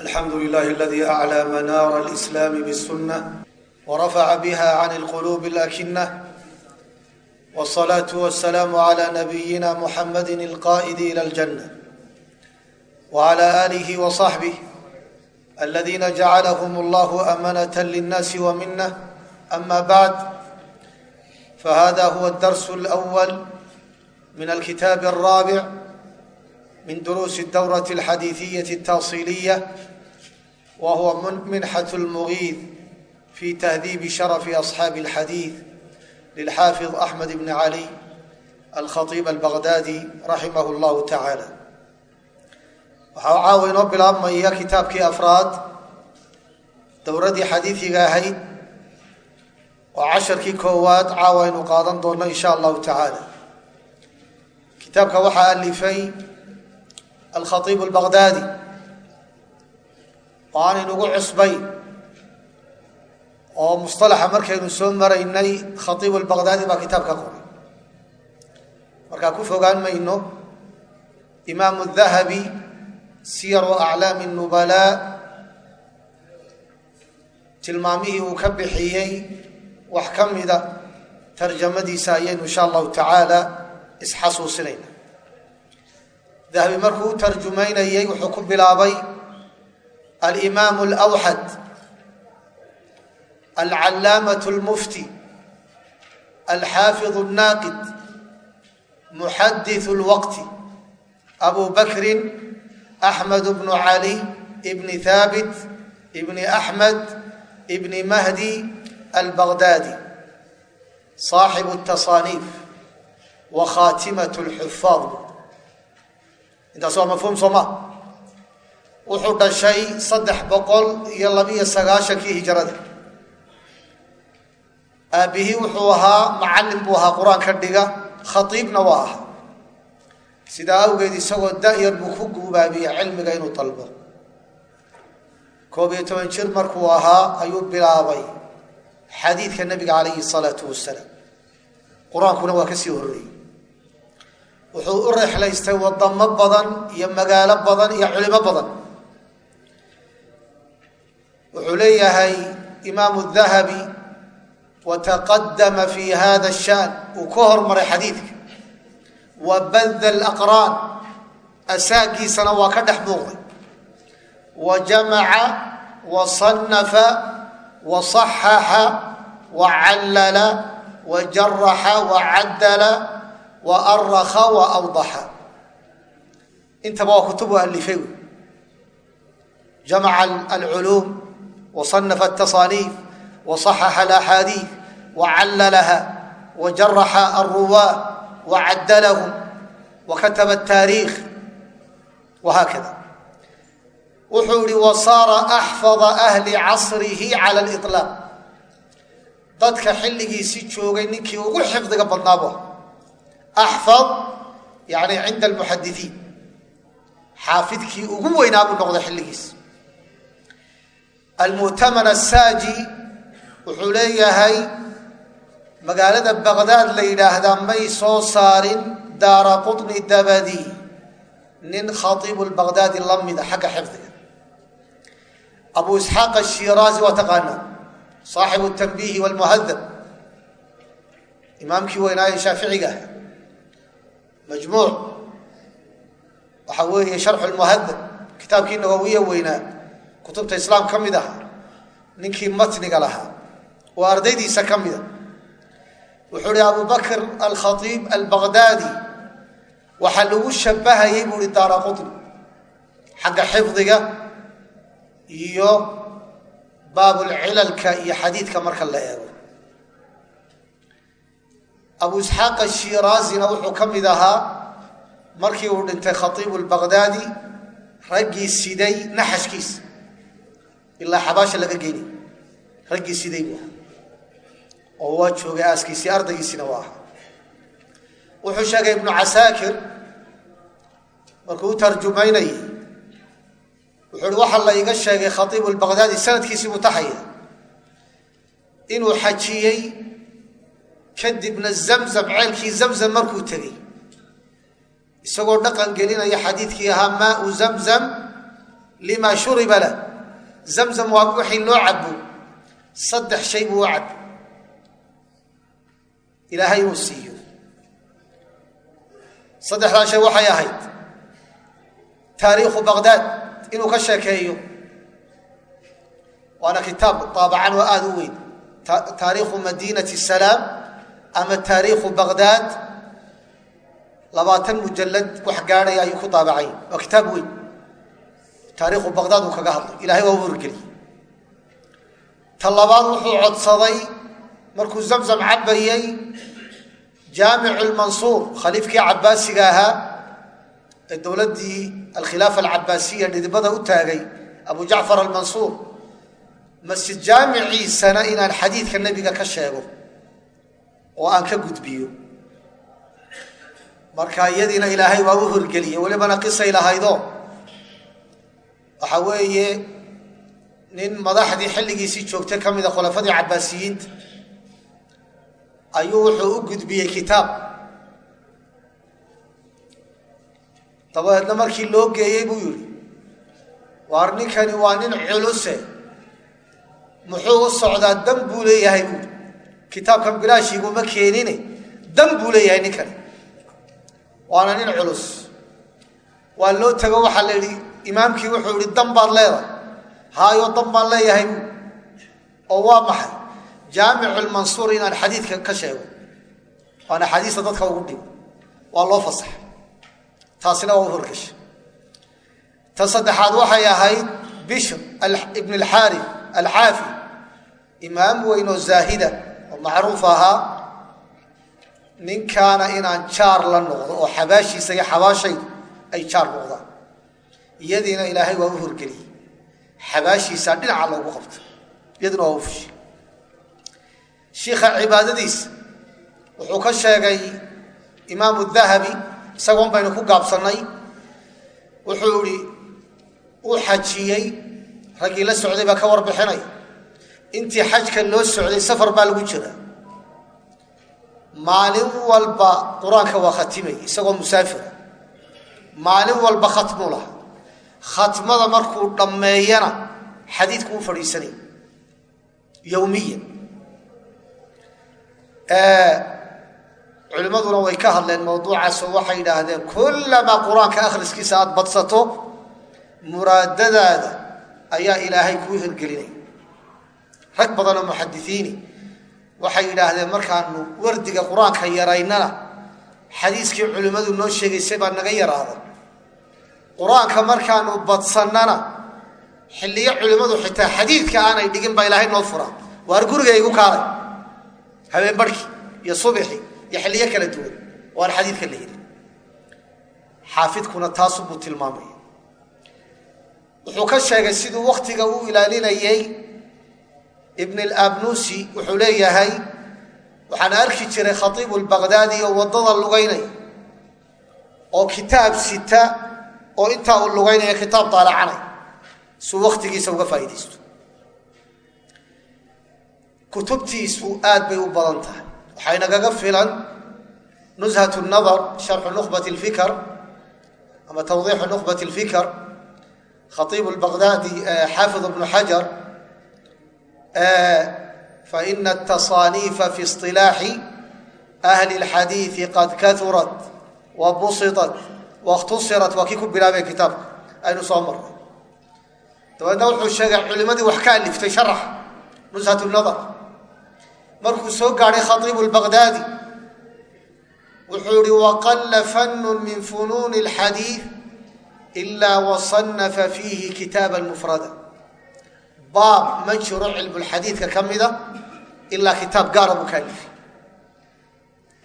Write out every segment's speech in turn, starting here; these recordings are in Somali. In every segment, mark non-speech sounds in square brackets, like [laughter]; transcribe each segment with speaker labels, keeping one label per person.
Speaker 1: الحمد لله الذي أعلى منار الإسلام بالسنة ورفع بها عن القلوب الأكنة والصلاة والسلام على نبينا محمد القائد إلى الجنة وعلى آله وصحبه الذين جعلهم الله أمنة للناس ومنة أما بعد فهذا هو الدرس الأول من الكتاب min duruusi dawrati alxadiidiyati altawsiiliya wa huwa minxat lmugiid fi tahdiibi sharafi asxaabi alxadiid lilxaafid axmed bni cali alkhaiib albaqdaadi raximahu llahu tacaala waxaa caawa inoo bilaabmaya kitaabkii afraad dowraddii xadiidiga ahayd oo casharkii koowaad caawa aynu qaadan doonno in sha allahu tacaala kitaabka waxaa alifay alkhaiib albaqdaadi oo aan inugu cusbayn oo musطalaxa markaynu soo maraynay khaiib albaqdaadi baa kitaabka qoray markaa ku fogaan mayno imaamu dahabi siyaru aclaami nubalaa tilmaamihii uu ka bixiyey wax ka mida tarjamadiisa ayaynu insha allahu tacaala isxasuusinayna dahbi markuu u tarjumaynayey wuxuu ku bilaabay alimaam alawxad alcalaamatu lmufti alxaafidu alnaaqid muxadisu lwaqti abu bakrin axmed bnu cali ibni haabit ibni axmed ibni mahdi albagdaadi saaxibu tasaaniif wa khaatimatu lxufaad intaas waa mafhuum soo ma. Wuxuu dhashay saddex boqol iyo labiyo sagaashankii hijrada. Aabbihii wuxuu ahaa macallin buu ahaa qur'aanka dhiga khaiibna waa ahaa. Sidaa awgeed isagoo da-yar buu ku guubaabiyey cilmiga inuu dalbo. Koob iyo toban jir markuu ahaa ayuu bilaabay xadiidka nebiga calayhi salaatu wasalaam. Qur'aankuna waa ka sii horreeyey wuxuu u rexlaystay wadamo badan iyo magaalo badan iyo culimo badan. Wuxuu leeyahay imaamu dahabi wataqadama fi hada shaan uu ka hormaray xadiidka. Wa bada alaqraan. Asaagiisana waa ka dhex muuqday. Wa jamaca wa صanafa wa صaxaxa wa callala wa jaraxa wa caddala wa araka wa awdaxa intaba waa kutubu alifay jamaca alculuum wasanafa atasaaniif waصaxaxa alaxaadiid wacallalaha wajaraxa alruwaat wacaddalahum wakataba ataariikh wahaakada wuxuu ihi wasaara axfada ahli casrihi cala liطlaaq dadka xilligiisi joogay ninkii ugu xifdiga badnaabo axfad yani cinda almuxadisiin xaafidkii ugu weynaa buu noqday xilligiis almu'taman asaaji wuxuu leeyahay magaalada baqdaad la yidhaahdaa may soo saarin daara qطni dabadi nin khaiibu lbaqdaadi la mida xagga xifdiga abu isxaaq ashiraazi waa taqaanaa saaxibu tanbiihi wlmuhadab imaamkii majmuuc. Waxaa weeye sharxu lmuhadab kitaabkii nawawiya weynaa kutubta islaam ka mid aha ninkii matniga lahaa oo ardaydiisa ka mida wuxuu hi abu bakr alkhaiib albaqdaadi waxaa lagu shabahayay buu hi daara qutni xagga xifdiga iyo baabulcilalka iyo xadiidka marka la eego abu isxaaq ashiraazina wuxuu ka mid ahaa markii uu dhintay khaiibu lbaqdaadi raggii siday naxashkiisa ilaa xabaasha laga geynay raggii siday buu ahaa. Oo waa joogay aaskiisii ardaygiisina waa ahaa. Wuxuu sheegay ibnu casaakir markuu u tarjumaynayay wuxuu hi waxaa la sheegay khaiibu lbaqdaadi sanadkiisii mutaxaya inuu xajiyey kadibna zamzam ceelkii zamzam markuu tegey. Isagoo dhaqan gelinaya xadiidkii ahaa maau zamzam lima shuriba lah. Zamzam waa wixii loo cabo saddex shay buu u cabo ilaahay inuu siiyo. Saddexdaa shay waxay ahayd. Taariikhu baqdaad inuu ka sheekeeyo. Waana kitaab daabacan oo aada u weyn. Taariikhu madiinati salaam ama taariikhu baqdaad labaatan mujalad wax gaadhaya ayuu ku daabacay. Waa kitaab weyn. Taariikhu baqdaad uu kaga hadlay. Ilahay waa u ta labaad wuxuu codsaday markuu zamzam cabayey jaamicu lmansuur khaliifkii cabaasiga ahaa ee dowladdii alkhilaafa alcabaasiya dhidibada u taagay abu jacfar almansuur. Masjid jaamiciisana inaan xadiidka nebiga ka sheego oo aan ka gudbiyo. Marka iyadiina ilaahay waa u horgeliyey welibana qisay lahaydo. Waxa weeye nin madaxdii xilligiisii joogtay ka mida khulafadii cabaasiyiinta ayuu wuxuu u gudbiyey kitaab. Dabadeedna markii loo geeyey buu yihi waar ninkani waa nin culuse muxuu u socdaa dan buu leeyahay? buui kitaabkan bilaashiiguma keenine. Dan buu leeyahay ninkani waana nin culus. Waa loo tego waxaa la yidhi imaamkii wuxuu yihi dan baad leedahay. Haayo dan baan leeyahay. Oo waa maxay? Jaamicu lmansuur inaan xadiidka ka sheego. Waan axaadiista dadka ugu dhigo waa loo fasaxay taasina waa u horgashay. Ta saddexaad waxay ahayd bishr ibn alxaari alxaafi imaam weyn oo zaahida macruuf ahaa ninkaana inaan jaar la noqdo oo xabaashiisa iyo xabaashaydu ay jaar noqdaan. Iyadiina ilaahay waa u horgeliyey. Xabaashiisaa dhinaca loogu qabto. Iyaduna waa u fushay shiikha cibaadadiisa wuxuu ka sheegay imaamu dahabi isagoon baynu ku gaabsannay wuxuu ihi uu xajiyey raggii la socday baa ka warbixinaya intii xajka loo socday safar baa lagu jira maalin walba qur'aanka waa khatimay isagoo musaafira maalin walba khatmuu laha khatmada markuu dhammeeyana xadiidku u fadhiisanay. Yowmiyan culimmaduna way ka hadleen mawduucaasoo waxay yidhaahdeen kullamaa qur'aanka akhriskiisa aada badsato muraadadaada ayaa ilaahay kuu hirgelinaya rag badanoo muxadisiini waxay yidhaahdeen markaanu wardiga qur'aanka yaraynana xadiiskii culimmadu noo sheegaysay baa naga yaraada qur'aanka markaanu badsannana xilliyo culimmadu xitaa xadiidka aanay dhigin baa ilaahay noo furaa. Waar guriga igu kaalay habeen barhkii iyo subixii iyo xilliyo kala duwan oo xadiidka la helin. Xaafidkuna taasubuu tilmaamaya. Wuxuu ka sheegay siduu wakhtiga u ilaalinayay ibn alabnusi wuxuu leeyahay waxaan arki jiray khatiibu lbaqdaadi oo waddada lugaynaya oo kitaab sita oo intaa uu lugaynaya kitaab daalacanay suu wakhtigiisa uga faa'iidaysto. Kutubtiisu aad bay u badan tahay. Waxay nagaga filan nushat nadar sharxu nukhbat lfikr ama tawdiixu nukhbat lfikr khaiibu lbaqdaadi xaafid bnu xajar faina atasaaniifa fi isilaaxi ahli اlxadiidi qad kaurat wa busitat wakhtusirat waa kii ku bilaabeen kitaabka aynu soo marnay dabeedna wuxuu sheegay culimadii wax ka aliftay sharax nushat nadar markuu soo gaadhay khaiibu lbaqdaadi wuxuu ihi waqalla fannun min funuuni اlxadiid ila wasanafa fiihi kitaaba mufrada baab ma jiro cilmulxadiidka ka mida ilaa kitaab gaara buu ka alifay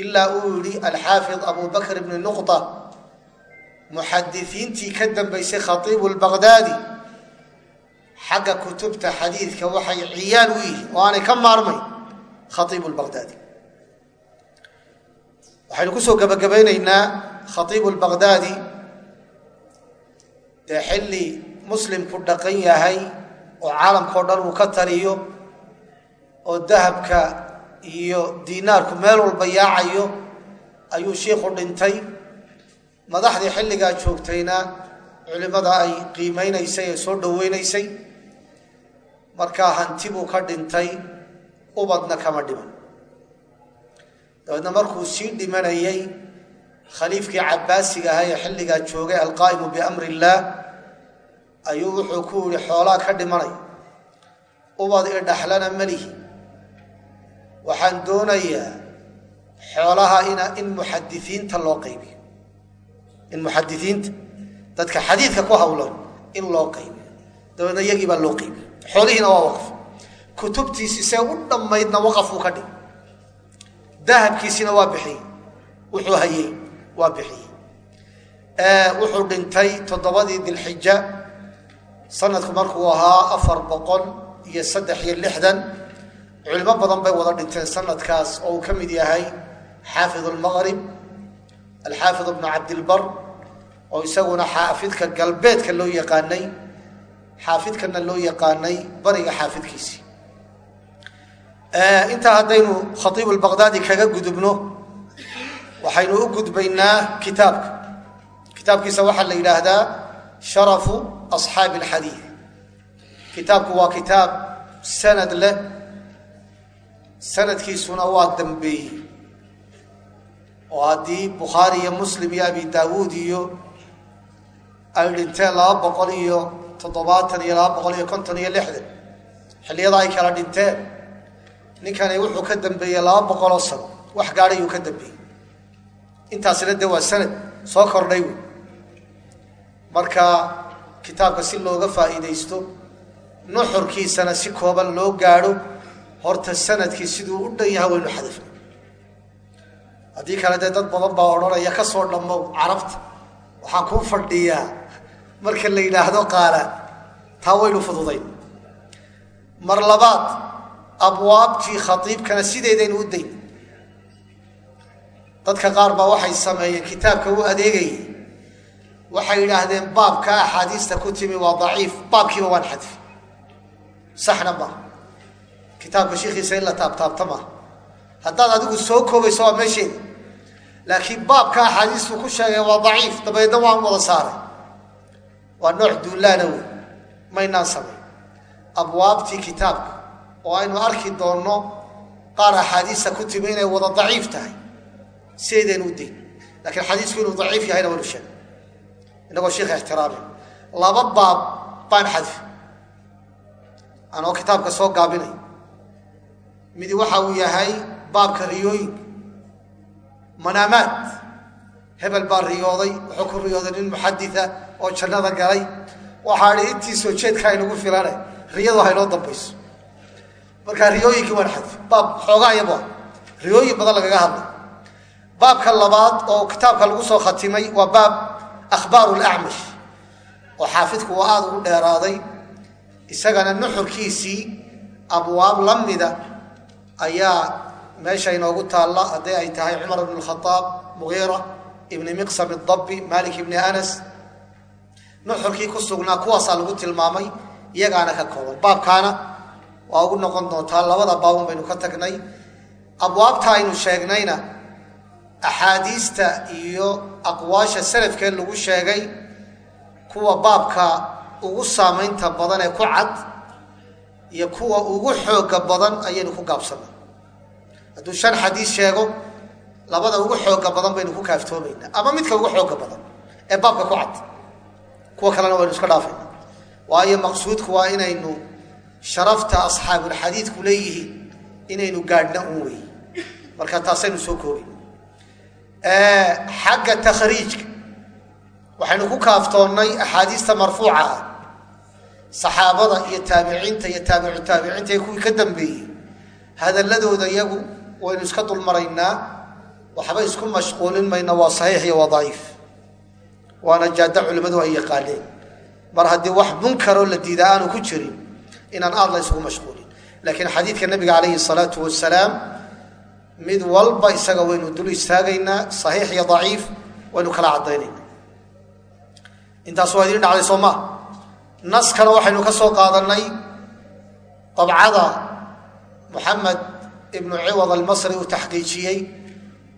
Speaker 1: ilaa uu yihi alxaafid abu bakr ibni nuqda muxadisiintii ka dambaysay khaiibu lbaqdaadi xagga kutubta xadiidka waxay ciyaal u yihiin oo aanay ka maarmayn khaiibu lbaqdaadi waxaynu ku soo gabagabaynaynaa khaiibu lbaqdaadi dee xilli muslimku dhaqan yahay oo caalamkao dhan uu ka taliyo oo dahabka iyo diinaarku meel walba yaacayo ayuu shiikhu dhintay. Madaxdii xilligaa joogtayna culimmada ay qiimeynaysay ee soo dhoweynaysay. Markaa hanti buu ka dhintay ubadna kama dhiman. Dabeedna markuu sii dhimanayey khaliifkii cabaasiga ahaa ee xilligaa joogay alqaa'imu biamri illaah ayuu wuxuu ku yihi xoolaa ka dhimanay ubad i dhaxlana melihi waxaan doonayaa xoolaha ina in muxadisiinta loo qaybiyo. In muxadisiinta dadka xadiidka ku hawlan in loo qaybiyo. Dabeedna iyagii baa loo qaybiyo. Xoolihiina waa waqf. Kutubtiisi see u dhammaydna waqafuu ka dhig dahabkiisina waa bixiyey. Wuxuu hayey waa bixiyey. Wuxuu dhintay toddobadii dilxija sanadku markuu ahaa afar boqol iyo saddex iyo lixdan culimo badan bay wada dhinteen sanadkaas oo uu ka mid yahay xaafid lmaqrib alxaafid bnu cabdilbar oo isaguna xaafidka galbeedka loo yaqaanay xaafidkana loo yaqaanay bariga xaafidkiisii intaa haddaynu khaiib lbaqdaadi kaga gudubno waxaynu u gudbaynaa kitaabka. Kitaabkiisa waxaa la yidhaahdaa sharafu asxaabi alxadiid kitaabku waa kitaab sanad leh sanadkiisuna waa dambeeyey oo haddii bukhaari iyo muslim iyo abi daawuud iyo ay dhinteen laba boqol iyo toddobaatan iyo laba boqol iyo konton iyo lixdan xilliyada ay kala dhinteen ninkani wuxuu ka dambeeyey laba boqoloo sano wax gaadhayuu ka dambeeyey intaasina waa sanad soo kordhay marka kitaabka si looga faa'iidaysto nuxurkiisana si kooban loo gaadho horta sannadkii siduu u dhan yaha waynu xadafna haddii kale dee dad badan baa odhanaya ka soo dhammow carabta waxaan kuu fadhiyaa. Marka la yidhaahdo qaala taa waynu fududayn mar labaad abwaabtii khaiibkana sideedaynu u dayn dadka qaar baa waxay sameeyeen kitaabka u adeegayay waxay yidhaahdeen baabka axaadiista ku timi waa daciif. Baabkiiba waan xadfi. Saxna maaha kitaabka shiikiisa in la taabtaabta haddaad adigu soo koobayso waa meesheeda. Laakiin baabka axaadiistu ku sheegay waa daciif. Dabeedna waan wada saaray. Waa nooc duulaana wey maynaan samayn abwaabtii kitaabka oo aynu arki doonno qaar axaadiista ku timi inay wada daciif tahay. Sideedaynu u dayn lakiin xadiisku inuu daciif yahayna waynu sheegay inagoo sheikha ixtiraami. Laba baab baan xadfi anoo kitaabka soo gaabinay. Midi waxa uu yahay baabka riyooyinka manaamaad. Hebel baa riyooday wuxuu ku riyooday nin muxaditha oo jannada galay. Waxaa idhi intii soo jeedka aynagu filane riyadu haynoo dambayso. Markaa riyooyinkii waan riyooyin badan lagaga hadlay. Baabka labaad oo kitaabka lagu soo khatimay waa baab akhbaaru lacmash oo xaafidku waa aada ugu dheeraaday isagana nuxurkiisii abwaab la mida ayaa meesha inoogu taalla hadday ay tahay cumar ibn khaaab mugiira ibni miqsam dabi malik ibni anas. Nuxurkii ku sugnaa kuwaasaa lagu tilmaamay iyagaana ka kooban. Baabkaana waa ugu noqon doontaa labada baabun baynu ka tagnay axaadiista iyo aqwaasha salafkee lagu sheegay kuwa baabka ugu saamaynta badan ee ku cad iyo kuwa ugu xooga badan ayaynu ku gaabsana hadduu shan xadiis sheego labada ugu xooga badan baynu ku kaaftoomayna ama midka ugu xooga badan ee baabka ku cad. Kuwa kalena waynu iska dhaafayna waayo maqsuudku waa inaynu sharafta asxaabulxadiidku leeyihiin inaynu gaadhna un wey marka taasaynu soo koobay xagga takhriijka. Waxaynu ku kaaftoonnay axaadiista marfuuca ah. Saxaabada iyo taabiciinta iyo taabicu taabiciinta iyo kuwii ka dambeeyey. Hadalladooda iyagu waynu iska dulmaraynaa. Waxba isku mashquulin mayna waa saxiix iyo waa daciif. Waana jaada culimmadu ay yaqaaneen. Mar haddii wax munkaroo la diida aanu ku jirin inaan aad la isugu mashquulin. Laakiin xadiidka nabiga calayhi salaatu wasalaam mid walba isaga waynu dul istaagaynaa saxiix iyo daciif waynu kala caddaynayna intaas waa idin dhacday soo maa naskana waxaynu ka soo qaadanay dabcada moxamed ibnu ciwad almasri uu taxqiijiyey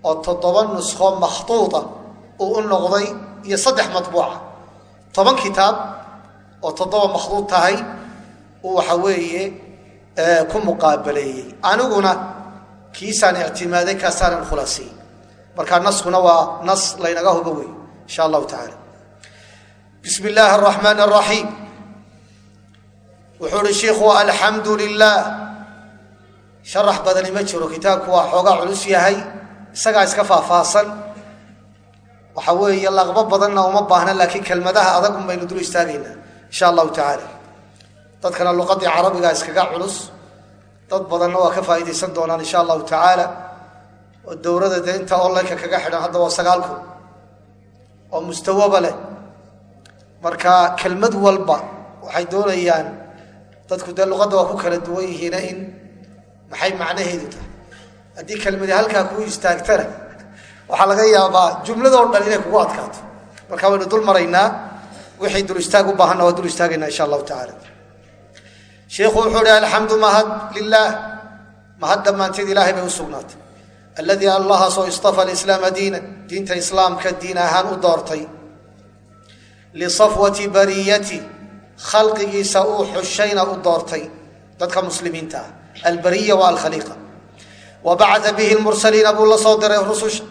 Speaker 1: oo toddoba nuskho makhtuuda uu u noqday iyo saddex matbuuca. Toban kitaab oo toddoba makhduud tahay uu waxa weeye ku muqaabaleeyey. Aniguna kiisaan ictimaaday kaasaanan khulaasiyey marka naskuna waa nas laynaga hubo wey insha allahu tacaala. Bismi illaahi araxmaan araxiim wuxuu uhi shiikhu alxamdu lilah sharax badani ma jiro kitaabku waa xoogaa culus yahay isagaa iska faahfaahsan. Waxa weeye laqbo badanna uma baahna laakiin kelmadaha adag un baynu dul istaagaynaa insha allahu tacaala. Dadkana luqadii carabiga iskaga culus dad badanna waa ka faa'iidaysan doonaan insha allahu tacaala oo dowrada dee onlineka kaga xidhan hadda waa sagaal kun oo mustawoba leh. Marka kelmad walba waxay doonayaan dadku dee luqadda waa ku kala duwan yihiina in maxay macnaheedu tahay. Haddii kelmadi halkaa kuu istaagtana [laughs] waxaa laga yaabaa jumladoo dhan inay kugu adkaato. Marka waynu dul maraynaa wixii dul istaag u baahanna waa dul istaagaynaa insha allahu tacaala sheikhu wuxuu hi alxamdu mahad lilah mahad dhammaanteed ilaahay bay u sugnaatay. Alladii allahaasoo istafa alislaama diina. Diinta islaamka diin ahaan u doortay. Lisafwati bariyati. Khalqigiisa uu xushayna u doortay dadka muslimiinta. Ah albariya waa alkhaliiqa. Bihi lmursaliina buu la soo diray rususha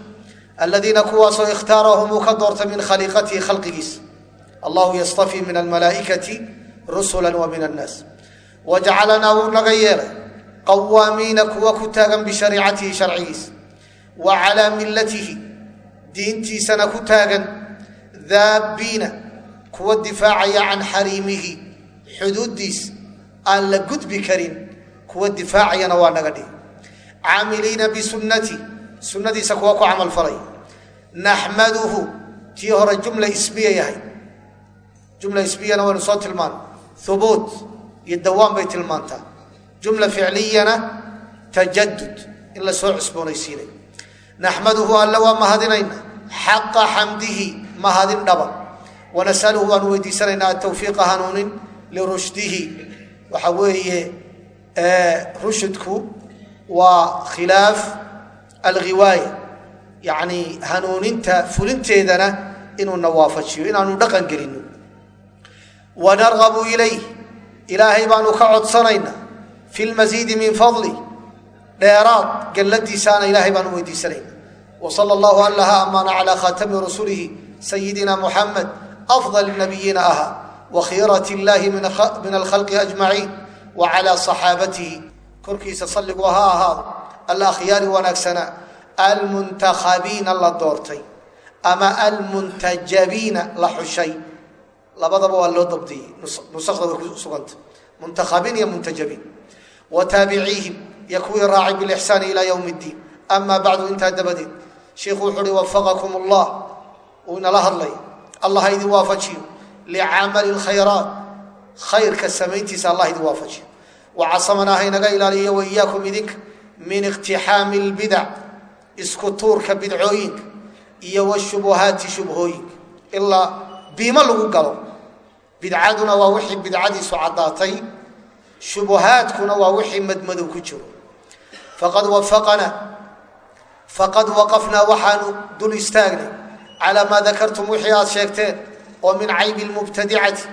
Speaker 1: aladiina kuwaasoo ikhtaarahum ka doortay min khaliiqatihi khalqigiisa allahu yastafii min almalaaikati rusula wa min annaas wajcalanaa wuu naga yeelay qawaamiina kuwa ku taagan bishariicatihi sharcigiisa wa calaa millatihi diintiisana ku taagan daabbiina kuwa difaacaya can xariimihi xuduuddiis aan la gudbi karin kuwa difaacayana waa naga dhig caamiliina bisunnati sunnadiisa kuwa ku camalfalay naxmaduhu tii hore jumla ismiya yahay jumla iyo dawaan bay tilmaantaa jumla ficliyana tajadud in la soo cusboonaysiinay. Naxmaduhu alle waa mahadinayna. Xaqa xamdihi mahadin dhaba. Wanasaluhu waanu weydiisanaynaa atawfiiqa hanuunin lirushdihi. Waxa weeye rushudku waa khilaaf alghiwaaya. Yacni hanuuninta fulinteedana inuuna waafajiyo inaanu dhaqan gelino. Wanargabu ilayh ilaahay baanu ka codsanaynaa. Fi lmasiidi min fadli. Dheeraad galladiisaana ilaahay baanu weydiisanayna wa sala allahu allaha amaana calaa khaatami rasulihi sayidina muxamed afdal nabiyiina aha wa khiirat illahi min alkhalqi ajmaciin wa saxaabatihi. Korkiisa salligu ha ahaado alakhyaari wanaagsanaa almuntakhabiina la doortay ama almuntajabiina la xushay labadaba waa loo dabdiyey nusakda way ku suganta muntakhabiin iyo muntajabiin wa taabiciihim iyo kuwii raacay bilixsaani ilaa yowm اddiin ama bacdu intaa dabadeed sheikhu wuxuu uhi wafaqakum allah uu inala hadlay allah ha idin waafajiyo licamali اlkhayraat khayrka samayntiisa allah idin waafajiyo wacasamana ha inaga ilaaliyo wa iyaakum idinka min iqtixaami اlbidac isku tuurka bidcooyinka iyo washubuhaati shubhooyinka ilaa biimo lagu galo bidcaduna waa wixii bidcadiisu caddaatay shubuhaadkuna waa wixii madmadow ku jiro. Faqad wafaqana faqad waqafnaa waxaanu dul istaagnay calaa maa dakartum wixii aad sheegteen oo min caybi lmubtadicati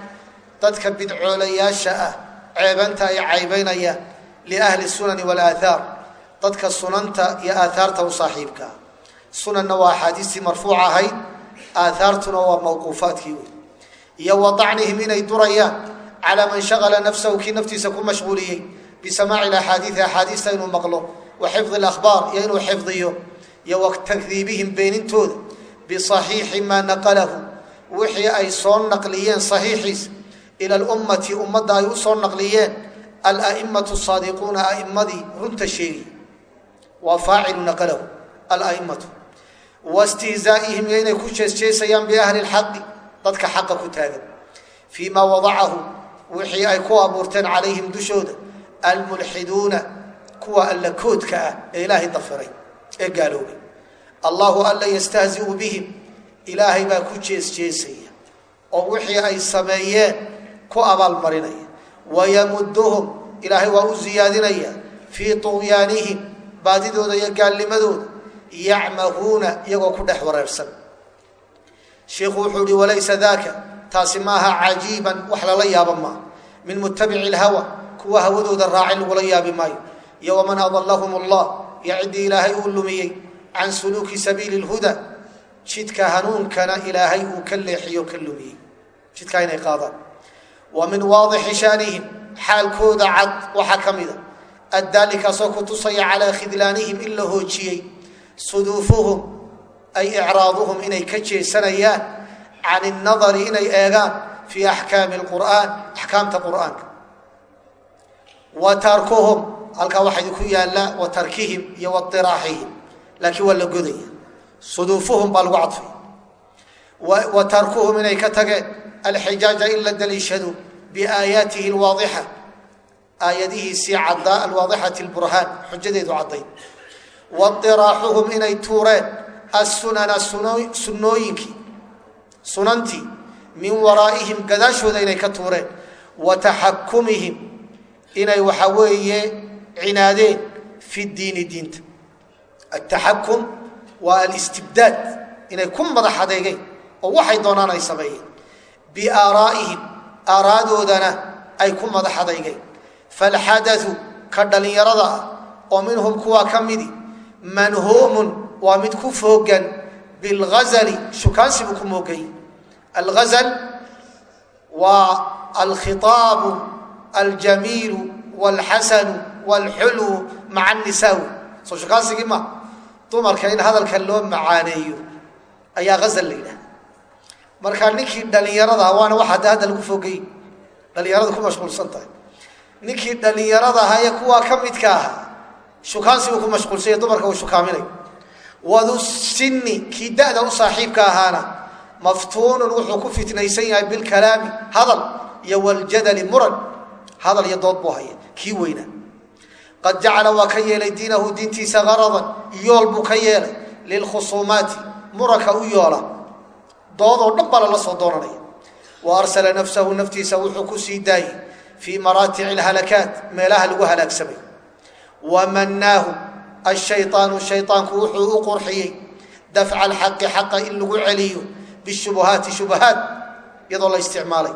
Speaker 1: dadka bidcoolayaasha ah ceebanta ay caybaynayaan liahli sunani walaathaar dadka sunanta iyo aathaarta u saaxiibka ah. Sunanna waa axaadiistii marfuuc ahayd aaaartuna waa mawquufaadkii iyo wa dacnihim inay durayaan. Calaa man shagala nafsahu kii naftiisa ku mashquuliyey. Bisamaaci axaadiii axaadiista inuu maqlo. Wa xifdi اlakhbaar iyo inuu xifdiyo. Iyo wa beenintooda. Biصaxiixi maa naqalahu. Wixii ay soo naqliyeen saxiixiisa ila lummati ummadda ay u soo naqliyeen. Ala'immatu saadiquuna a'immadii runta sheegi waa faacilu naqalahu ala'immatu. Wastihzaa'ihim iyo inay ku jeesjeesayaan biahli lxaqi dadka xaqa ku taagan. Fii ma wadacahu wixii ay ku abuurteen calayhim dushooda almulxiduuna kuwa alla koodka ah ee ilaahay dafiray ee gaaloobay. Allahu alla yastahziu bihim ilaahay baa ku jeesjeesaya oo wixii ay sameeyeen ku abaalmarinaya. Wayamuduhum ilaahay waa u ziyaadinaya fii tuqyaanihim baadidooda iyo gaalnimadooda yacmahuuna iyagoo ku dhex wareersan shiikhu wuxuu ihi walaysa daaka. Taasi maaha cajiiban wax lala yaaba maaha min mutabici lhawa kuwa hawadooda raacay lagula yaabi maayo. Iyo waman adalahum allah iyo ciddii ilaahay uu lumiyey can suluuki sabiili lhuda jidka hanuunkana ilaahay uu ka leexiyo ka lumiyey. Jidkaa inay qaadaan. Wa min waadixi shaanihim xaalkooda cad waxaa ka mida. Addaalikaasoo ku tusaya calaa khidlaanihim in la hoojiyey. Suduufuhum ay icraaduhum inay ka jeesanayaan can innadari inay eegaan fii axkaami lqur'aan axkaamta qur'aanka. Wa tarkuhum halkaa waxaa idinku yaallaa wa tarkihim iyo wairaaxihim laakiin waa la godaya. Suduufuhum baa lagu cadfay. Wa tarkuhum inay ka tageen alxijaaja in la daliishado biaayaatihi alwaadixa aayadihiisii caddaa alwaadixati lburhaan xujadeedu cadday wairaaxuhum inay tuureen assunana sunnooyinkii sunantii min waraa'ihim gadaashooda inay ka tuureen wa taxakumihim inay waxaa weeye cinaadeen fi diini diinta ataxakum waa alistibdaad inay ku madax adeegeen oo waxay doonaan ay sameeyeen biaaraa'ihim aaraadoodana ay ku madax adeygeen falxadau ka dhallinyarada ah oo minhum kuwaa ka midi manhuumun waa mid ku foogan bilghazali shukaansi buu ku moogay. Alghazal waa alkhitaabu aljamiilu wاlxasanu wاlxulwu maca nisaawi soo shukaasigii ma dumarka in hadalka loo macaaneeyo ayaa hazal la markaa ninkii dhallinyarada waana waxa de hadda lagu fogey dhallinyarada ku mashquulsan tahay. Ninkii dhallinyarada ahaa ee kuwaa ka shukaansi buu ku mashquulsanya dumarka uu shukaaminay. Wadu sinni kii da'da u saaxiibka ahaana maftuunun wuxuu ku fitnaysan yahay bilkalaami hadal iyo waljadali muran. Hadal iyo dood buu haya kii weynaa qad jacala waa ka yeelay diinahu diintiisa haradan yool buu ka yeelay lilkhusuumaati muranka u yoola. Doodoo dhan baa lala soo doonanaya. Wa arsala nafsahu naftiisa wuxuu ku sii daayey fii maraatici alhalakaat meelaha lagu halaagsamay wa mannaahu ashayaanu shayaanku wuxuu u qurxiyey dafca alxaqi xaqa in lagu celiyo bishubuhaati shubahaat iyadoo la isticmaalay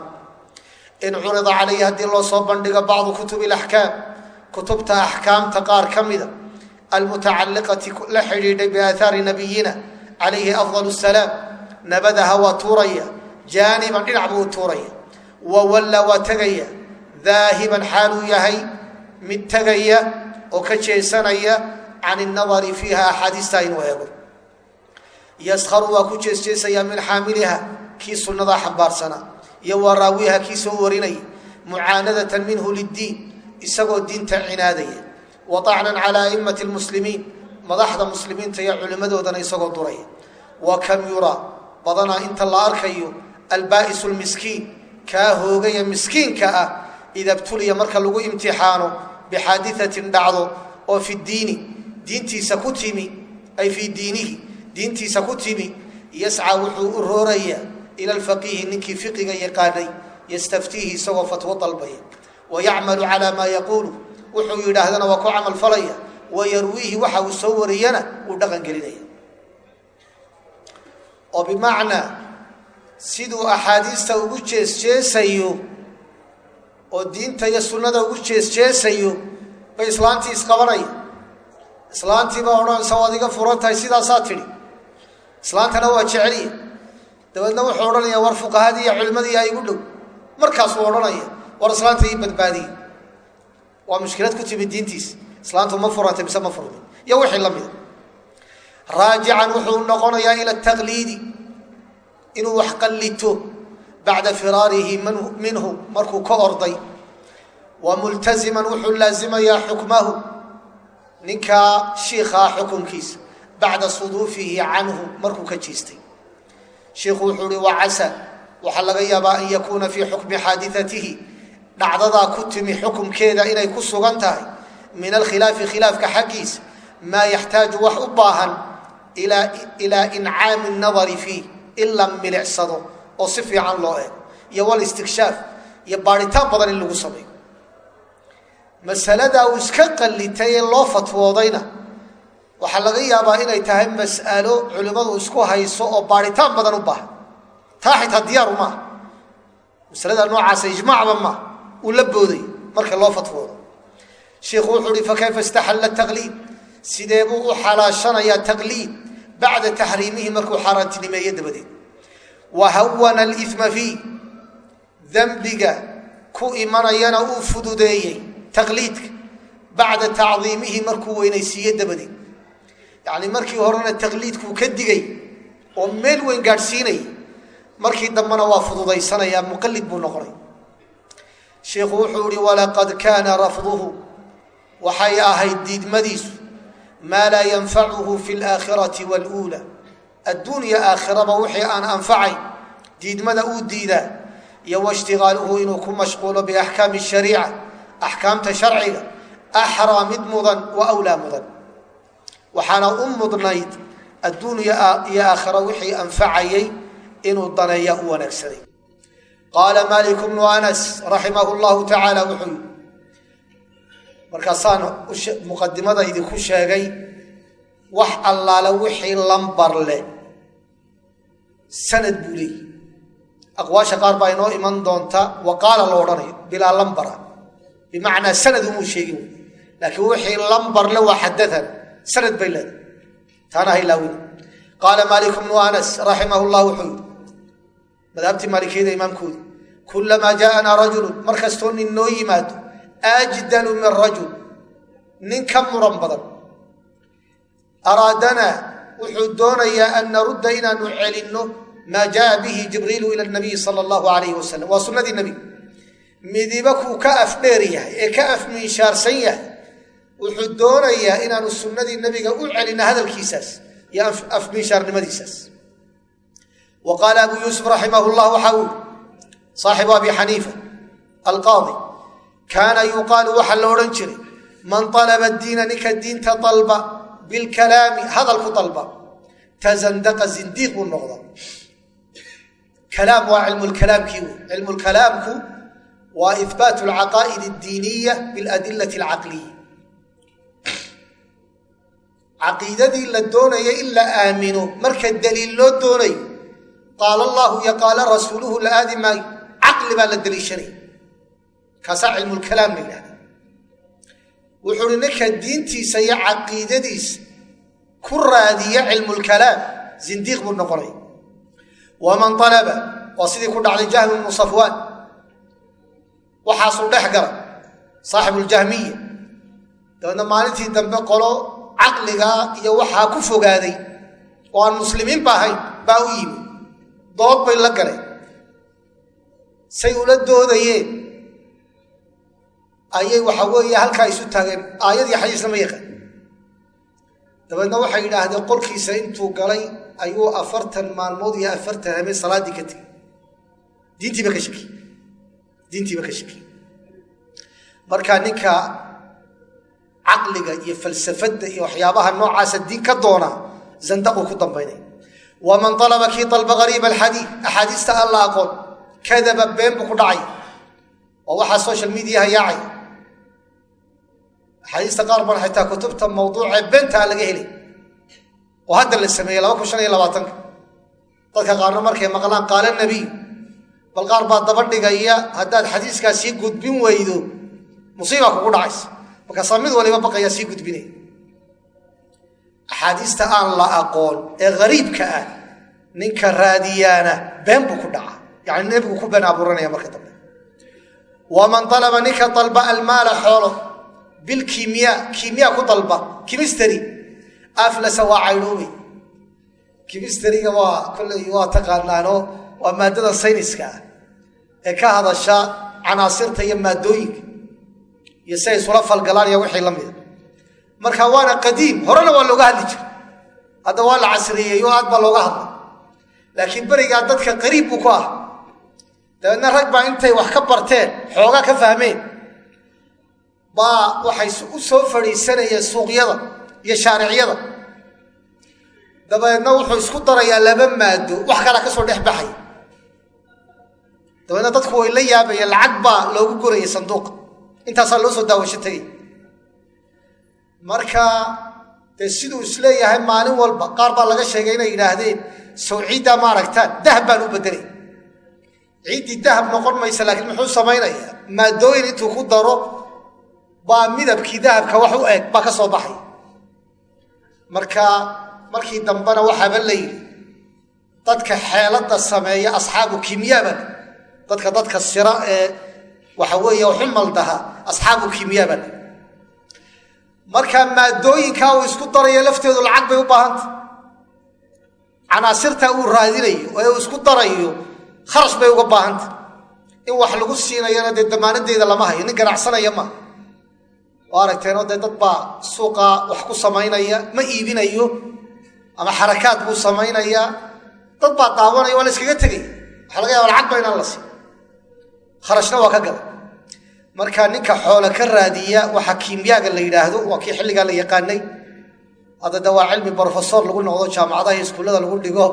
Speaker 1: in curida calayhi haddii loo soo bandhigo bacdu kutubi alaxkaam kutubta axkaamta qaar ka mida almutacalliqati la xidhiidhay biaathaari nabiyina calayhi afdal salaam nabadaha waa tuuraya jaaniban dhinac buu u tuuraya wa walla waa tegaya daahiban xaaluu yahay mid tegaya oo ka jeesanaya can innadari fiiha axaadiista inuu eego. Yaskharu waa ku jeesjeesayaa min xaamiliha kii sunnadaa xambaarsanaa iyo wa raawiha kii soo warinaya mucaanadatan minhu liddiin isagoo diinta cinaadaya. Wa طacnan calaa a'immati lmuslimiin madaxda muslimiinta iyo culimmadoodana isagoo duraya wa kam yuraa badanaa inta la arkayo albaa'isu lmiskiin kaa hoogaya miskiinka ah ida btuliya marka lagu imtixaano bixaadiatin dhacdo oo fi diini diintiisa ku timi ay fii diinihi diintiisa ku timi yascaa wuxuu u rooraya ila alfaqiihi ninkii fiqiga yaqaanay yastaftiihi isagoo fatwo dalbaya. Wa yacmalu calaa maa yaquulu wuxuu yidhaahdana waa ku camal falaya wa yarwiihi waxa uu soo wariyana uu dhaqan gelinaya oo bimacnaa siduu axaadiista ugu jeesjeesayo oo diinta iyo sunnada ugu jeesjeesayo bay islaantii isqabanaya islaantii baa odhanaysa waad iga furan tahay sidaasaa tidhi. Islaantana waa jeceliya dabeedna wuxuu odhanaya war fuqahadii iyo culimmadii yaa igu dhow. Markaasuu odhanaya war islaanta ii badbaadiye waa mushkilad ku timid diintiisa islaantu ma furantay mise ma furmin. Iyo wixii la mida. Raajican wuxuu noqonayaa ila taqliidi. Inuu wax qallito bacda firaarihi minhu markuu ka orday wa multaziman wuxuu laazimayaa xukmahu ninkaa shiikhaa xukunkiisa bacda suduufihi canhu markuu ka jiistay shiikhu wuxuu uhi wa casa waxaa laga yaabaa an yakuuna fii xukmi xaadiatihi dhacdadaa ku timi xukumkeeda inay ku sugan tahay min alkhilaafi khilaafka xaggiisa maa yaxtaaju wax u baahan ilaa incaami nadari fiih in la milicsado oo si fiican loo eego iyo walistikshaaf iyo baaritaan badan in lagu sameeyo. Masaladaa uu iska qallitay ee loo fatwoodayna waxaa laga yaabaa inay tahay mas'alo culimmadu isku hayso oo baaritaan badan u baahan. Taa xitaa diyaaru maaha. Masalada noocaasa ijmaacba ma uu la booday marka loo fatwoodo. Shiikhu wuxuu uhi fakayfa istaxalla taqliid? Sidee buu u xalaashanayaa taqliid bacda taxriimihi markuu xaaraantinimeeye dabadeed wa hawana alima fiih dembiga ku imanayana uu fududeeyey taqliidka bacda tacdiimihi markuu weynaysiiye dabadeed yacni markii horena taqliidkuu ka digay oo meel weyn gaadhsiinayay markii dambena waa fududaysanayaa muqallid buu noqonay sheikhu wuxuu ihi walaqad kaana rafduhu waxay ahayd diidmadiisu maa laa yanfacuhu fi laakhirati waluula adduunya aakhiraba wixii aan anfacay diidmada uu diidaa iyo waishtigaaluhu inuu ku mashquulo biaxkaami shariica axkaamta sharciga axraa mid mudan wa wlaa mudan waxaana u mudnayd adduunya iyo aakhira wixii anfacayay inuu daneeya u wanaagsaday qaala maliku bnu anas raximah llahu tacaala wuxuu yii markaasaan muqadimada idinku sheegay wax allaale wixii lambar sanad buu leeyihi aqwaasha qaar baa inoo iman doonta wa qaala lo odhanayo bilaa lambara bimacnaa sanad umuu sheegin wey laakiin wixii lambar le waa xadaana sanad bay leedahay. Taana haylaawin qaala maaliku bnu anas raximah llah wuxuu yidhi madhabtii maalikiyada imaamkooda kulamaa jaaanaa rajulun mar kastoo nin noo yimaado ajdalu min rajul nin ka muran badan. Araadanaa wuxuu doonayaa an narudda inaanu celinno maa jaaa bihi jibriilu ila nabiyi sala allahu alayhi wasalam waa sunnadii nebiga midiba kuu ka afdheer yahay ee ka afmiinshaarsan yahay wuxuu doonayaa inaanu sunnadii nebiga u celinno hadalkiisaas iyo afmiinshaarnimadiisaas wa qaala abu yuusuf raximah llah waxaa uu saaxibu abi xaniifa alqaadi kaana yuqaalu waxaa la odhan jiray man alaba diina ninka diinta dalba bilkalaami hadal ku dalba tazandaqa zindiiq noqda kalaam waa cilmulkalaamkii wey cilmulkalaamku waa ihbaat alcaqaa'id addiiniya biladilati alcaqliya caqiidadii la doonaya in la aamino marka daliil loo doonayo qaala allahu iyo qaala rasuuluhu la aadi maayo caqli baa la daliishanaya kaasaa cilmulkalaam la yidhahda wuxuu uhi ninka diintiisa iyo caqiidadiisa ku raadiya cilmulkalaam zindiiq buu noqonaya waman alaba waa sidii ku dhacday jahmi bnu safwaan waxaasuu dhex gala saaxibuljahmiya dabeedna maalintii dambe qolo caqligaa iyo waxaa ku fogaaday oo aan muslimiinba ahayn baa u yimi. Dood bay la galeen say ula doodayeen. Ayay waxa weeye halkaa isu taageen aayadii xadiisna ma yaqaan. Dabeedna waxay yidhaahdeen qolkiisa intuu galay ayuu afartan maalmood iyo afartan habeen salaaddii ka tegey diintiiba ka shaki. Diintiiba ka shaki. Marka ninka caqliga iyo falsafadda iyo waxyaabaha noocaasa diin ka doona zandaquu ku dambaynay. Waman alaba kii dalba gariiba alxadiid axaadiista aan la aqoon kadaba been buu ku dhacay. Oo waxaa social mediaha yaacay. Axaadiista qaar ban xitaa kutubta mawduucee beentaa laga helay oo hadda la sameeyey laba kun shan iyo labaatanka. Dadka qaarna markay maqlaan qaala nabiy bal qaar baa daba haddaad xadiiskaa sii gudbin weydo musiiba kugu dhacaysa. Markaasaa mid waliba baqayaa sii gudbinaya axaadiista aan la aqoon ee gariibka ah ninka raadiyaana been buu ku dhacaa. Yacni nebigu ku been abuuranaya marka dambe. Waman alaba ninka dalba almaala xoolo bilkimiya kimiya ku dalba kimisteri aflasa waa caydhoobay kimisteriga waa kolley waa taqaanaano waa maaddada sayniska ee ka hadasha canaasirta iyo maaddooyinka iyo si ay isula falgalaan iyo wixii la mida marka waana qadiim horena waa looga hadli jiray hadda waa la casriyeey oo aad baa looga hadlay laakiin berigaa dadka qariib buu ku ah dabeedna rag baa intay wax ka barteen xoogaa ka fahmeen baa waxay u soo fadhiisanayeen suuqyada iyo shaariciyada dabeedna wuxuu isku darayaa laba maado wax kalaa ka soo dhex baxay. Dabeedna dadku way la yaabayeen lacag baa loogu gurayay sanduuqa. Intaasaa loo soo daawasho tegay marka dee siduu is leeyahay maalin walba qaar baa laga sheegay inay yidhaahdeen sawciiddaa ma aragtaan dahab baan u bedelay ciiddii dahab noqon maysa laakiin muxuu samaynayaa? Maadooyin intuu ku daro baa midabkii dahabka wax u eg baa ka soo baxay marka markii dambena waxaaba la yidhi dadka xeelada sameeya asxaabu kimyaban dadka dadka sira ee waxa weeye xumaldaha asxaabu kimyaban marka maadooyinkaa uu isku darayo lafteedu lacag bay u baahantay canaasirta uu raadinayo ee uu isku darayo kharash bay uga baahantay in wax lagu siinayana dee damaanadeeda lama hayo nin ganacsanaya ma oo aragteenoo dee dad baa suuqa wax ku samaynaya ma iibinayo ama xarakaad buu samaynayaa dad baa daawanaya waa la iskaga tegaya waxaa laga yaaba lacag ba inaan la siin. Kharashna waa ka gala. Marka ninka xoole ka raadiya waxa kiimyaaga la yidhaahdo waa kii xilligaa la yaqaanay. Hadda waa cilmi brofesor lagu noqdo jaamacadaha iskuullada lagu dhigo.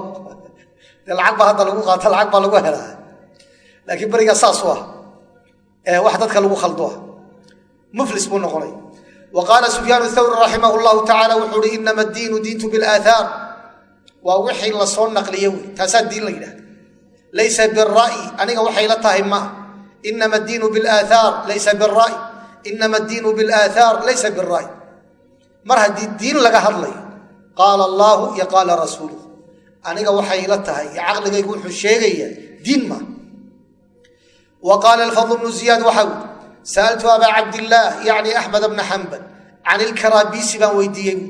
Speaker 1: [laughs] Dee lacag baa hadda lagu qaato lacag baa lagu helaa. Laakiin berigaa saas u ah. Wax dadka lagu khaldo ah muflis buu noqonay. Wa qaala sufyaan thawri raximah llahu tacala wuxuu uhi inama diinu diintu bilaathaar waa wixii la soo naqliye wey. Taasaa diin la yidhahda laysa bira'yi aniga waxay la tahay maaha inama diinu bilaathaar laysa bira'y inama diinu bilaathaar laysa bira'y mar haddii diin laga hadlayo qaala allaahu iyo qaala rasuuluh aniga waxay la tahay iyo caqligaygu sa'altu abaa cabdillaah yacni axmed bna xambal can ilkaraabiisi baan weydiiyey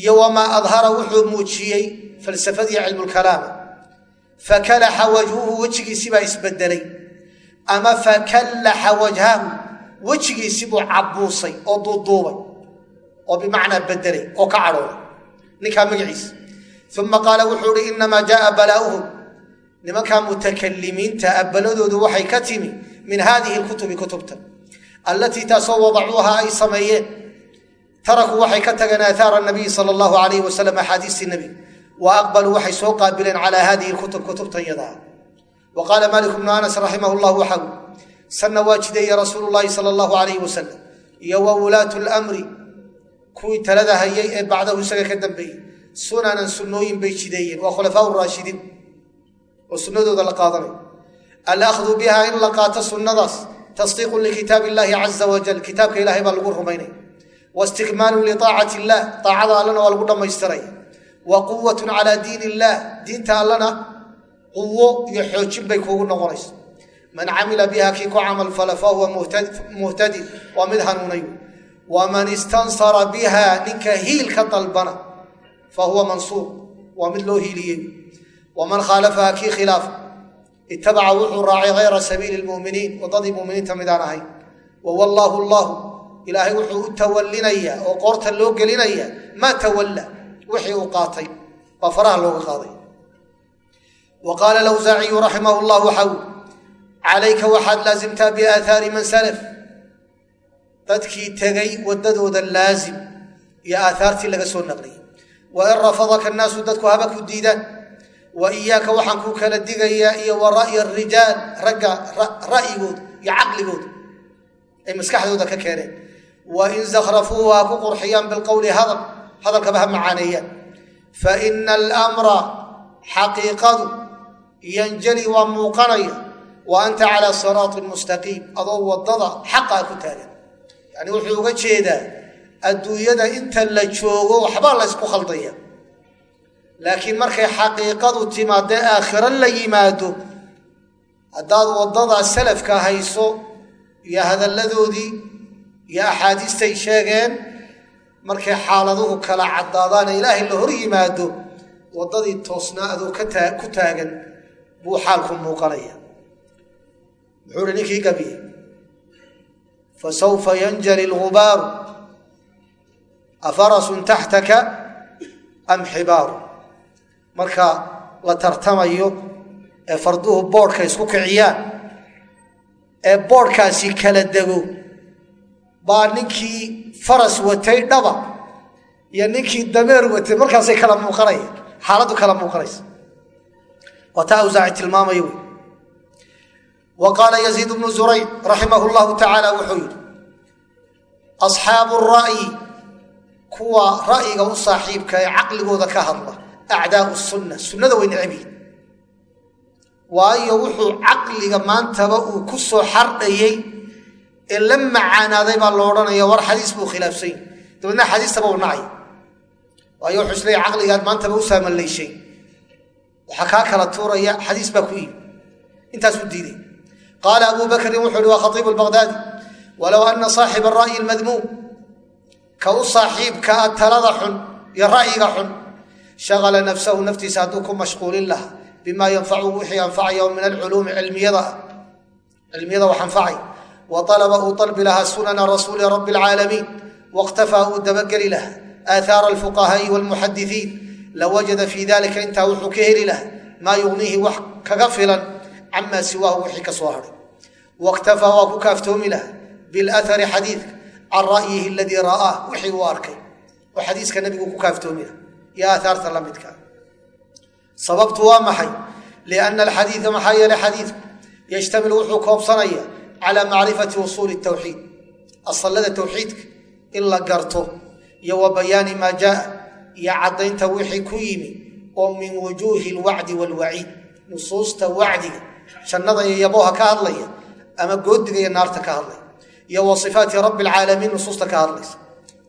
Speaker 1: iyo wamaa adhara wuxuu muujiyey falsafadii cilmulkalaama fakalaxa wajhuhu wejigiisii baa isbedelay ama fakallaxa wajhahu wejigiisii buu cabbuusay oo duuduubay oo bimacnaa bedelay oo ka cadhoolay ninkaa magaciisa uma qaala wuxuu ihi inamaa jaaa balaa'uhum nimankaa mutakalimiinta abbaladoodu waxay ka timi min haadihi lkutubi kutubta allatii taasoo wadacuuha ay sameeyeen tarakuu waxay ka tageen aathaara nabiyi sala allahu alayh wasalam axaadiistii nebiga wa aqbaluu waxay soo qaabileen calaa hadihi lkutub kutubtan yadaa wa qaala malik bnu anas raximah llah waxa ui sanna waa rasuulu llaahi sala allahu alayh wasalam iyo wa wulaatu lmri kuwii talada hayay ee bacdahu isaga ka dambeeyey sunanan sunnooyin bay jideeyeen waa khulafaa raashidiin oo sunnadooda la qaadanayo alahdu biha in la qaato sunnadaas tasdiiqun likitaab illahi caza wajal kitaabka ilahay baa lagu rumaynaya wa istikmaalun liaacati illah aacada allana waa lagu dhammaystiraya wa quwatun calaa diin illah diinta allana quwo iyo xoojin bay kuugu noqonaysa man camila biha kii ku camal fala fahuwa muhtadin waa mid hanuunay waman istansara biha ninka hiil ka dalbana mansuur waa mid loo hiiliyey waman itabaca wuxuu raacay hayra sabiili lmuminiin waddadii muminiinta midaan ahayn wawallaahu llahu ilaahay wuxuu u tawallinayaa oo qoorta loo gelinayaa maa tawalla wixii uu qaatay baa faraha looga qaaday wa qaala lawsaaciyu raximah llah waxa ui calayka waxaad laasimtaa biaathaari man salaf dadkii tegay waddadooda laasim iyo aathaartii laga soo naqliyay wa in rafadaka annaasu dadku haba ku diidaan wa iyaaka waxaan ku kala digayaa iyo wa ra'ya rijaal ragga ra'yigooda iyo caqligooda ay maskaxdooda ka keeneen. Wa in zakhrafuuhu ha ku qurxiyaan bilqowli hadal hadalkaba ha macaaneeyaan fa ina alamra xaqiiqadu yanjali waa muuqanaya wa anta calaa siraatin mustaqiim adoo waddada xaqaa ku taagan. Yacni wuxuu uga jeedaa adduunyada inta la joogo waxbaa la ysku khaldaya laakiin markay xaqiiqadu timaadee aakhiro la yimaado haddaad waddadaa salafka hayso iyo hadalladoodii iyo axaadiistay sheegeen markay xaaladuhu kala caddaadaane ilaahay la hor yimaado waddadii toosnaa adoo ku taagan buu xaalku muuqanaya. Muxuu hi ninkii gabiye fasawfa yanjali lgubaaru afarasun taxtaka am xibaaru marka la tartamayo ee farduhu boodhka isku kiciyaan ee boodhkaasi kala dego baa ninkii faras watay dhaba iyo ninkii dameer watay markaasay kala muuqanaya xaaladdu kala muuqanaysa. Waa taa awsaaci wey. Wa qaala yaziid bnu zurayc raximah llahu tacaala wuxuu yidhi asxaabu ra'yi kuwa ra'yiga u saaxiibka ee caqligooda ka hadla acdaau sunna sunnada way necab yihiin waayo wuxuu caqliga maantaba uu ku soo xardhayey ee la macaanaaday baa lo odhanaya war xadiis buu khilaafsany dabeedna xadiistaba u nacay waayo wuxuu isleeya caqligaad maantaba u saamalayshay waxaa kaa kala tuuraya xadiis baa ku yimi intaasuu diiday qaala abu bakrin wuxu uhi waa khaiibu lbaqdaadi walow ana saaxiba ara'yi almadmuum ka u saaxiibkaa talada xun iyo ra'yiga xun shaqala nafsahu naftiisa hadduu ku mashquulin lahaa bimaa yanfacuhu wixii anfacaya oo min alculuumi cilmiyada wax anfacay. Wa alaba uu dalbi lahaa sunana rasuuli rabbi alcaalamiin. Waqtafaa uu dabageli lahaa aathaara alfuqahaa'i walmuxadisiin lawajada fii dalika intaa wuxuu ka heli lahaa maa yugniihi wax kaga filan camaa siwaahu wixii ka soo hadhay waqtafaa waa ku kaaftoomi lahaa bilathari xadiidka can ra'yihi aladii ra'aah wixii uu arkay. Oo xadiiska nabigu ku kaaftoomi laha iyo aaaarta la midka sababtu waa maxay lianna alxadiida maxaa yeelay xadiidku yashtamilu wuxuu koobsanaya calaa macrifati usuuli tawxiid asallada tawxiidka in la garto iyo wa bayaani maa jaaa iyo caddaynta wixii ku yimi oo min wujuuhi alwacdi waalwaciid nusuusta wacdiga jannada iyo yabooha ka hadlaya ama goodiga iyo naarta ka hadlaya iyo wa sifaati rabbi alcaalamiin nusuusta ka hadlaysa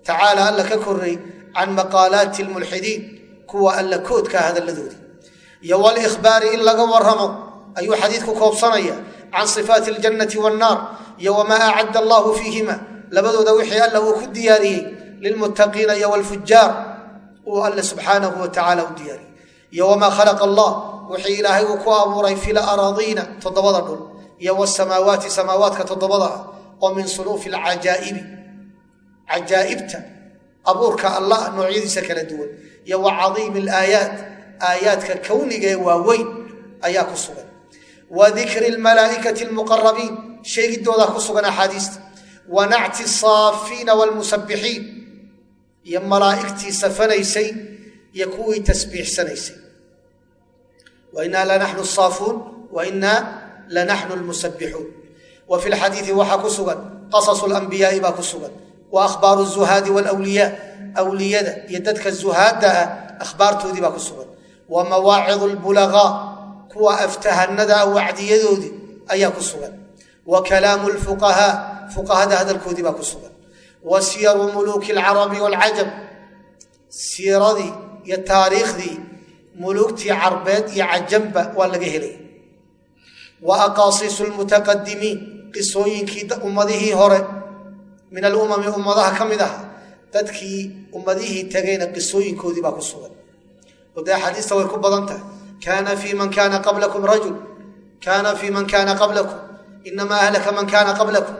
Speaker 1: tacaala alla ka korray can maqaalaati lmulxidiin kuwa alla koodkaa hadalladoodii iyo walikhbaari in laga waramo ayuu xadiidku koobsanaya can sifaati aljannati wannaar iyo wamaa acadda allahu fiihima labadooda wixii alla uu ku diyaariyey lilmuttaqiina iyo wlfujaar uu alle subxaanahu wa tacaala u diyaariyey iyo wamaa khalaqa allah wixii ilaahay uu ku abuuray fi laraadiina toddobada dhul iyo wasamaawaati abuurka allah noocyadiisa kala duwan. Iyo wa cadiimi alaayaat aayaadka kowniga ee waaweyn ayaa ku sugan. Wa dikri lmalaa'ikati almuqarabiin sheegidoodaa ku sugan axaadiista. Wa nacti asaafiina waalmusabbixiin iyo malaa'igtii safanaysay iyo kuwii tasbiixsanaysay. Wa innaa lanaxnu asaafuun wa innaa lanaxnu almusabbixuun wa fi lxadiidi waxaa ku sugan qasasu lambiyaai baa ku sugan wa akhbaaru zuhaadi wlwliyaa awliyada iyo dadka zuhaadda ah akhbaartoodii baa ku sugan wa mawaacidu lbulagaa kuwa aftahanada wacdiyadoodii ayaa ku sugan wa kalaamu lfuqahaa fuqahada hadalkoodii baa ku sugan wa siyaru muluuki alcarabi waalcajam siiradii iyo taariikhdii muluugtii carbeed iyo cajamba waa laga helaya wa aqaasiisu qisooyinkii ummadihii hore min alumami ummadaha ka mid aha dadkii ummadihii tegayna qisooyinkoodii baa ku sugan. Oo dee way ku badan tahay. Kaana fii man kaana qablakum rajul kaana fii man kaana qablakum inamaa ahlaka man kaana qablakum.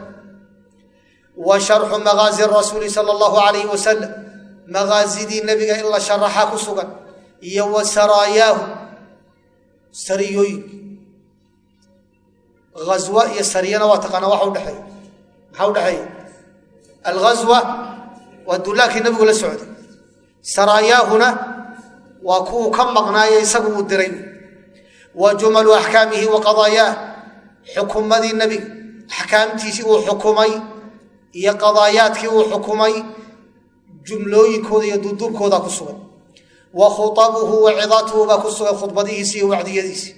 Speaker 1: Wa sharxu magaazi rasuuli sala allahu alayhi wasalam magaazidii nebiga in la sharaxaa ku sugan iyo wa saraayaahu sariyooyinki azwa iyo sariyana waa taqaanaa waxa udhexeeya maxaa udhexeeya alghazwa waa dullaakii nabigu la socday saraayaahuna waa kuwuu ka maqnaaye isagu uu diray wa jumalu axkaamihi wa qadaayaah xukumadii nebiga axkaamtiisii uu xukumay iyo qadaayaadkii uu xukumay jumlooyinkooda iyo duduubkooda ku sugan wa khutabuhu wa cidaatuhu baa ku sugan khudbadihiisi iyo wacdiyadiisi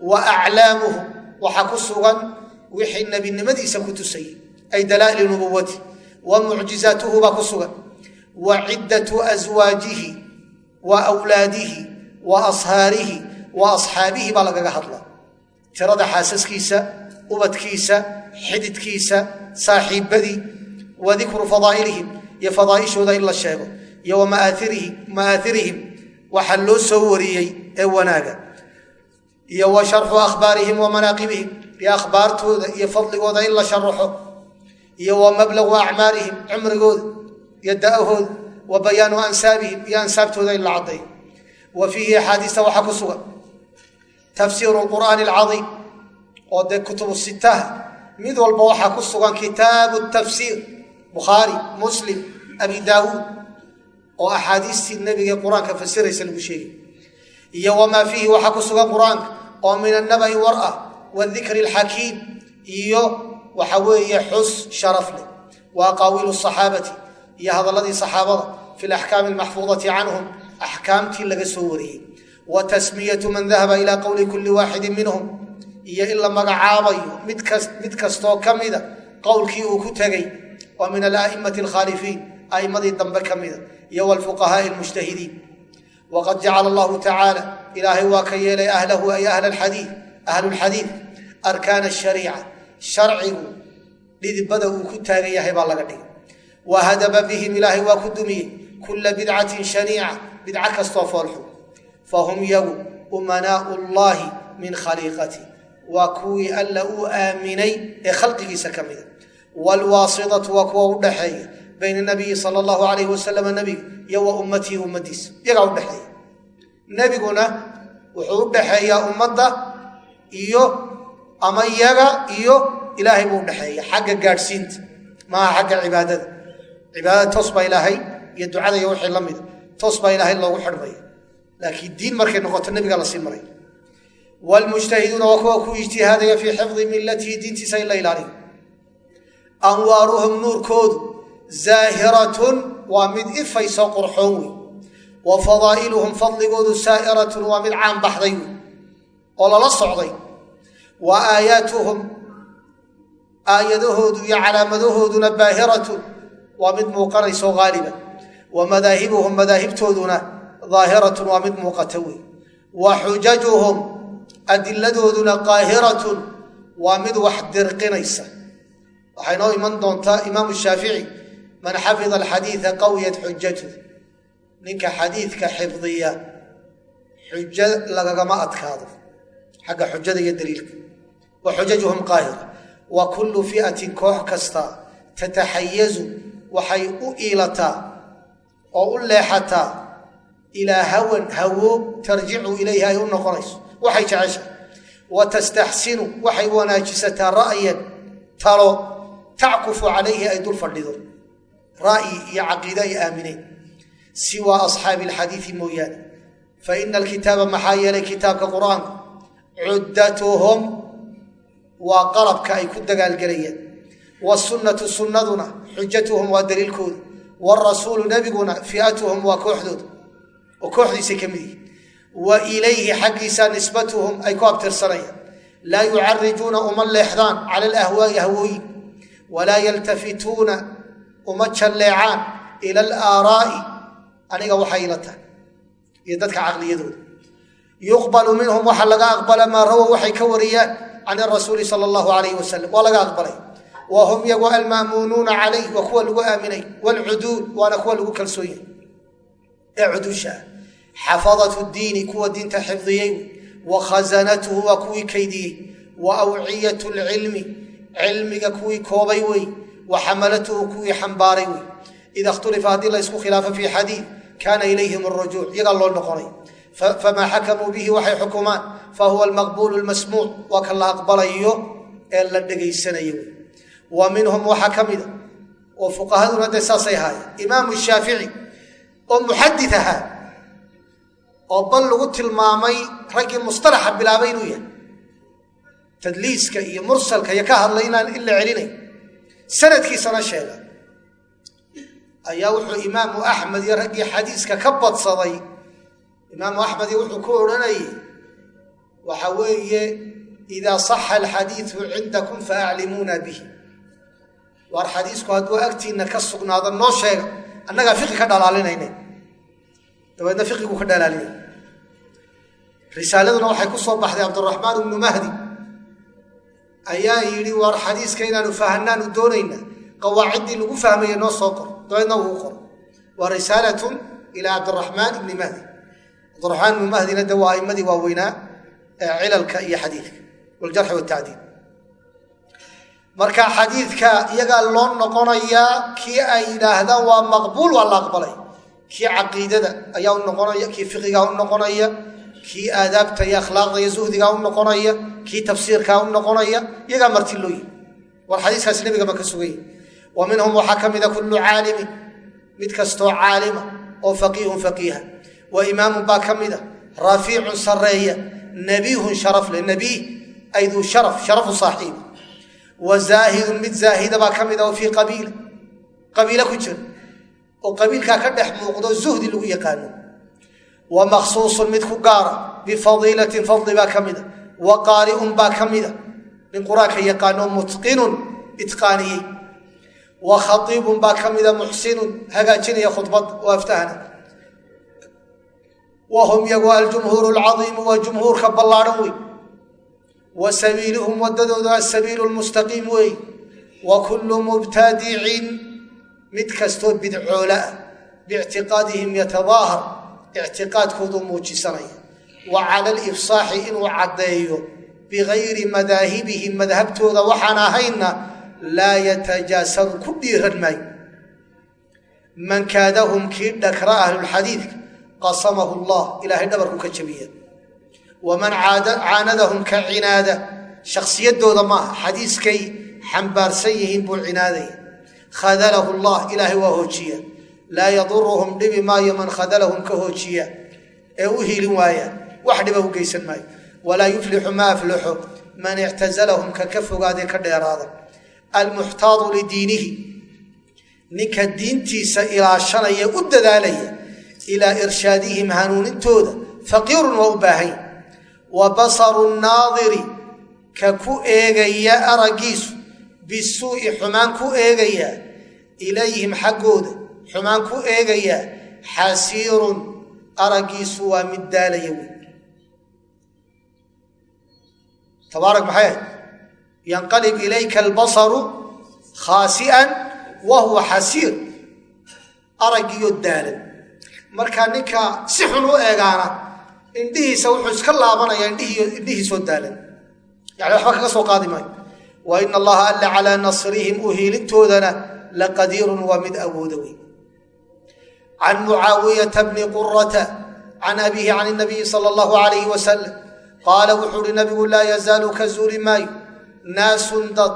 Speaker 1: wa aclaamuhu waxaa ku sugan wixii nebinimadiisa ku tusayey ay dalaa'ili nubuwati wa mucjizaatuhu baa ku sugan. Wa ciddatu aswaajihi wa awlaadihi wa ashaarihi wa asxaabihi baa lagaga hadla tirada xaasaskiisa ubadkiisa xididkiisa saaxiibadii wa dikru fadaa'ilihim iyo fadaa'ishooda in la sheego iyo wa maaahirihim waxaa loo soo wariyey ee wanaaga. Iyo wa sharxu akhbaarihim wa manaaqibihim iyo akhbaartooda iyo fadligooda in la sharaxo iyo wa mablagu acmaarihim cumrigooda iyo da'ahooda wa bayaanu ansaabihim iyo ansaabtooda in la caddayo wa fiihi axaadiista waxaa ku sugan tafsiiru qur'aani alcadiim oo dee kutubu sitaha mid walba waxaa ku sugan kitaabu tafsiir bukhaari muslim abi daawuud oo axaadiistii nebiga qur'aanka fasiraysa lagu sheegay. Iyo wamaa fiihi waxaa ku sugan qur'aanka oo min annaba'i war ah wadikri alxakiim iyo waxa weeye xus sharaf leh. Wa aqaawiilu saxaabati iyo hadalladii saxaabada fi laxkaami almaxfuudati canhum axkaamtii laga soo wariyey. Wa tasmiyatu man dahaba ilaa qowli kulli waaxidin minhum. Iyo in la magacaabayo mid kastoo ka mida qowlkii uu ku tegey. Oo min ala'immati alkhaalifiin a'immadii dambe ka mida. Iyo walfuqahaa'i almujtahidiin. Waqad jacala allahu tacaala ilaahay waa ka yeelay ahlahu ay ahla alxadiid ahlulxadiid arkaana ashariica sharcigu dhidibada uu ku taagan yahay baa laga dhigay. Wa hadaba bihim ilaahay waa ku dumiyey. Kulla bidcatin shaniica bidco kastoo foolxun. Fahum yagu umanaau llaahi min khaliiqati. Waa kuwii alla uu aaminay ee khalqigiisa ka mida waalwaasidatu waa kuwa u dhaxeeya bayna nabiyi sala allahu alayhi wasalam nebiga iyo wa ummatihi ummadiisa iyagaa udhexeeya nebiguna wuxuu u dhaxeeyaa ummadda iyo ama iyaga iyo ilaahay buu udhexeeya xagga gaadhsiinta maaha xagga cibaadada. Cibaadada toos baa ilaahay iyo ducada iyo wixii la mida toos baa ilaahay loogu xidhmaya laakiin diin markay noqoto nebigaa la sii maray. Wlmujtahiduuna waa kuwa ku ijtihaadaya fii xifdi milatihi diintiisa in la ilaaliyo anwaaruhum nuurkoodu zaahiratun waa mid ifayso qurxoon wey wa fadaa'iluhum fadligoodu saa'iratun waa mid caan baxday wey oo lala socday wa aayaatuhum aayadahoodu iyo calaamadahooduna baahiratun waa mid muuqanayso haaliba wa madaahibuhum madaahibtooduna daahiratun waa mid muuqata wey wa xujajuhum adiladooduna qaahiratun waa mid wax dirqinaysa. Waxay noo iman doontaa imaamu shaafici man xafida alxadiida qawiyat xujatuh ninka xadiidka xifdiya xujo lagagama adkaado xagga xujada iyo daliilka wa xujajuhum qaahira wa kullu fi'atin koox kasta tataxayazu waxay u iilataa oo u leexataa ilaa hawan hawo tarjicu ilayhi ay u noqonayso waxay jeceshahay wa tastaxsinu waxay wanaajisataa ra'yan talo tackufu calayhi ay dul fadhido ra'yi iyo caqiide ay aamineen siwaa asxaabi alxadiidi mooyaane fa ina maxaa yeelay kitaabka qur'aanku cuddatuhum waa qalabka ay ku dagaalgelayaan wasunnatu sunnaduna xujatuhum waa daliilkooda wrasuulu nebiguna fi'atuhum waa kooxdooda oo kooxdiisay ka mid yihi wa ilayhi xaggiisa nisbatuhum ay ku abtirsanayaan. Laa yucarijuuna uma leexdaan cala alahwaa'i hawooyin walaa yaltafituuna uma jalleecaan ila alaaraa'i aniga waxay ila tahay iyo dadka caqliyadooda. Yuqbalu minhum waxaa laga aqbala maa rawow waxay ka wariyaan can rasuuli sala allahu alayh wasalam waa laga aqbalay wa hum yagu alma'muunuuna calayh waa kuwa lagu aaminay waalcuduul waana kuwa lagu kalsoon yahay ee cuduusha ah xafadatu diini kuwa diinta xifdiyey wa khazanatuhu waa kuwii kaydiyey wa awciyatu lcilmi cilmiga kuwii koobay wey wa xamalatuhu kuwii xambaaray wey ida ikhtulifa haddii la ysku khilaafo fii loo noqonay famaa xakamuu bihi waxay xukumaan. Fahuwa almaqbuulu lmasmuuc waa kan la aqbalayo ee la dhegaysanayo. Wa minhum waxaa ka mida oo fuqahaduna dee saasay ahaayeen. Imaamu shaafici oo muxadid ahaa oo bal lagu tilmaamay raggii mustalaxa bilaabay inuu yahay. Tadliiska iyo mursalka iyo ka hadlay inaan in la imaamu axmed iyo raggii xadiiska ka badsaday imaamu axmed iyo wuxuu ku odhanayay waxa weeye idaa saxa alxadiidu cindakum faaclimuuna bihi. Waar xadiisku hadduu agtiinna ka sugnaado noo sheega annagaa fiqi ka dhalaalinayna dabeedna fiqigu ka dhalaalinay. Risaaladuna waxay ku soo baxday cabdiraxmaan ibnu mahdi. Ayaa yidhi waar xadiiska inaanu fahanaanu doonayna qawaaciddii lagu fahmaya noo soo qor dabeedna wuu qor. Waa risaalatun ilaa cabdiraxmaan ibni mahdi cabdiraxmaan ibnu mahdina de waa aimadii waaweynaa cilalka iyo xadiidka. Waljarxi watacdiil marka xadiidka iyagaa loo noqonayaa kii ay yidhaahdaan waa maqbuul waa la aqbalay. Kii caqiidada ayaa u noqonaya kii fiqigaa u noqonaya kii aadaabta iyo akhlaaqda iyo zuhdigaa u noqonaya kii tafsiirkaa u noqonaya iyagaa marti loo yihi war xadiiskaas nebigaba ka suganya wa minhum waxaa ka mida kullu caalimin mid kastoo caalima oo faqiihun faqiiha wa imaamun baa ka mida rafiicun sareeya nabihun sharaf leh. Nabiih ay duu sharaf sharafu saaxiibi wa zaahidun mid zaahida baa ka mida oo fii qabiila qabiilo ku jira. Oo qabiilkaa ka dhex muuqdo zuhdi lagu yaqaano. Wa makhsuusun mid ku gaara. Bifadiilatin fadli baa ka mida wa qaari'un baa ka mida nin qur'aanka yaqaano mutqinun itqaaniyey. Wa khaiibun baa ka mida muxsinun hagaajinaya khudbad oo aftahana wa hum yagu aljumhuuru alcaiimu waa jumhuurka ballaadhan wey wa sabiiluhum wadadooda asabiilu lmustaqiim wey wa kullu mubtadicin mid kastoo bidcoola ah biictiqaadihim yatadaahar ictiqaadkoodu muujisanaya wa cala alifsaaxi inuu caddeeyo bigayri madaahibihim madhabtooda waxaan ahaynna laa yatajaasaru ku dhiiran maayo man kii dhakra qasamahu llah ilaahay dhabarku ka jabiya waman caanadahum ka cinaada. Shakhsiyadooda maaha xadiiskay xambaarsan yihiin buu cinaadaya. Khadalahu llah ilaahay waa hoojiya. Laa yaduruhum dhibi maayo man khadalahum ka hoojiya. Ee u hiilin waayaan wax dhiba u geysan maayo. Walaa yuflixu ma aflaxo man ictazalahum ka ka fogaadee ka dheeraada almuxtaadu lidiinihi ninka diintiisa ilaashanaya u dadaalaya ilaa irshaadihim hanuunintooda faqiirun waa u baahanya wa basaru naadiri ka ku eegaya araggiisu bisuu'i xumaan ku eegaya ilayhim xaggooda xumaan ku eegaya xasiirun araggiisu waa mid daalaya wey tabaarak maxay ahayd yanqalib ilayka albasaru khaasi'an wa xasiir araggiyo daalan marka ninka si xun u eegaana indhihiisa wuxuu iska laabanaya indhihiisoo daalan yani waxba kaga soo qaadi maayo. Wa ina allaha alla calaa nasrihim u hiilintoodana laqadiirun waa mid awooda wey can mucaawiyata bni qurata can abihi can nabiyi sala allahu alayhi wasalam qaala wuxuu uhi nabigu laa yazaalu ka zuuli maayo. Naasun dad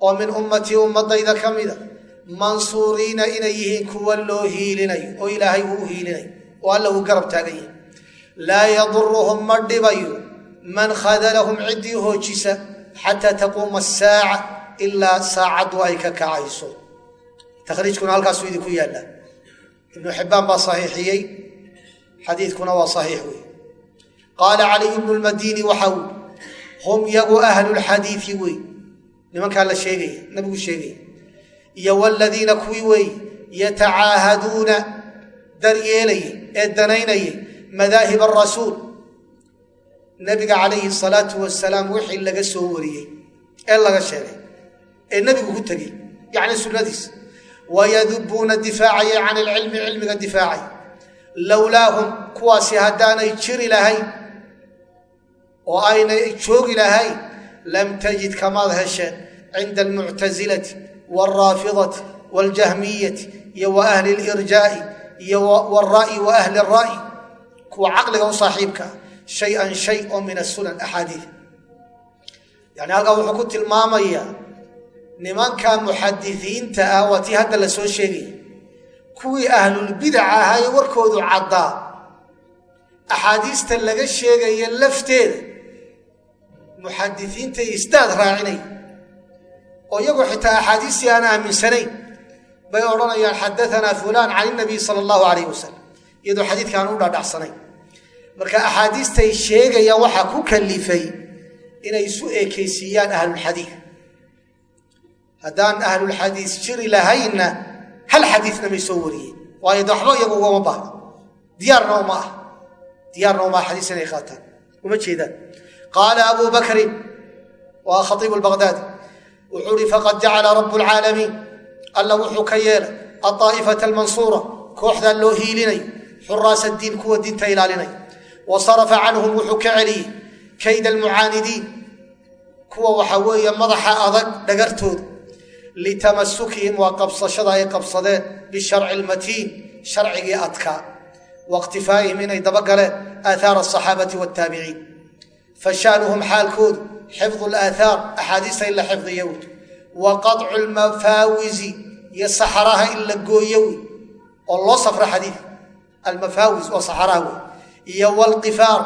Speaker 1: oo min ummatii ummadayda ka mida mansuuriina inay yihiin kuwa loo hiilinayo oo ilaahay uu u hiilinayo oo alla uu garab taagan yahay. Laa yaduruhum ma dhibayo man khadalahum ciddii hoojisa xataa taquuma asaaca ilaa saacaddu ay ka kacayso takhriijkuna halkaasuu idinku yaallaa ibnu xibbaan baa saxiixiyey xadiidkuna waa saxiix wey qaala caliyu bnu lmadiini waxa hum yagu ahlulxadiidi wey nimankaa la sheegaya nabigu sheegaya iyo wladiina kuwii weeye yatacaahaduuna daryeelayay ee danaynayay madaahib arasuul nabiga calayhi salaatu wasalaam wixii laga soo wariyey ee laga sheegay ee nebigu ku tegey yacni sunnadiisa wayadubuuna difaacayay can ilcilmi cilmiga difaacay. Lowlaahum kuwaasi haddaanay jiri lahayn oo aynay joogi lahayn lam tajid kamaad hesheen cinda almuctasilati wاlraafidati wاljahmiyati iyo wa ahli اlirjaa'i iyo wاlra'yi wa ahli اra'yi kuwa caqliga u saaxiibkaa shay-an shay oo min asunan axaadiid yani halkaa wuxuu ku tilmaamayaa nimanka muxadisiinta ah waa tii hadda la soo sheegaya kuwii ahlulbidac ahaa ee warkoodu caddaa axaadiista laga sheegaya lafteeda muxadisiintay isdaad raacinay oo iyagoo xitaa axaadiistii aan aaminsanayn bay odhanayaan xadaanaa fulaan can inabiy sala allahu alayh wasalam iyadoo xadiidka aan u dhaadhacsanayn marka axaadiistay sheegayaan waxaa ku kalifay inay isu eekaysiiyaan ahlulxadiid haddaan ahlulxadiis jiri lahaynna hal xadiidna may soo wariyeen waayo de waxba iyagu ugama baahna. Diyaarna uma ah. Diyaarna uma ah xadiis inay qaataan. Uma jeedaan. Qaala abu bakrin waa wuxuu uhi faqad jacala rabu lcaalamiin alla wuxuu ka yeelay aaa'ifata almansuura kooxdaa loo hiilinayo xuraasa diin kuwa diinta ilaalinay. Wa sarafa canhum wuxuu ka celiyey kayda almucaanidiin kuwa waxaa weeye madaxa adag dhagartooda. Litamasukihim waa qabsashada ay qabsadeen bisharci almatiin sharcigii adkaa wa ikhtifaa'ihim inay dabagaleen aathaara asaxaabati xifdu laathaar axaadiista in la xifdiyo wey wa qaطcu lmafaawisi iyo saxaraha in la gooyo wey oo loo safro xadiid almafaawis oo saxaraha wey iyo walqifaar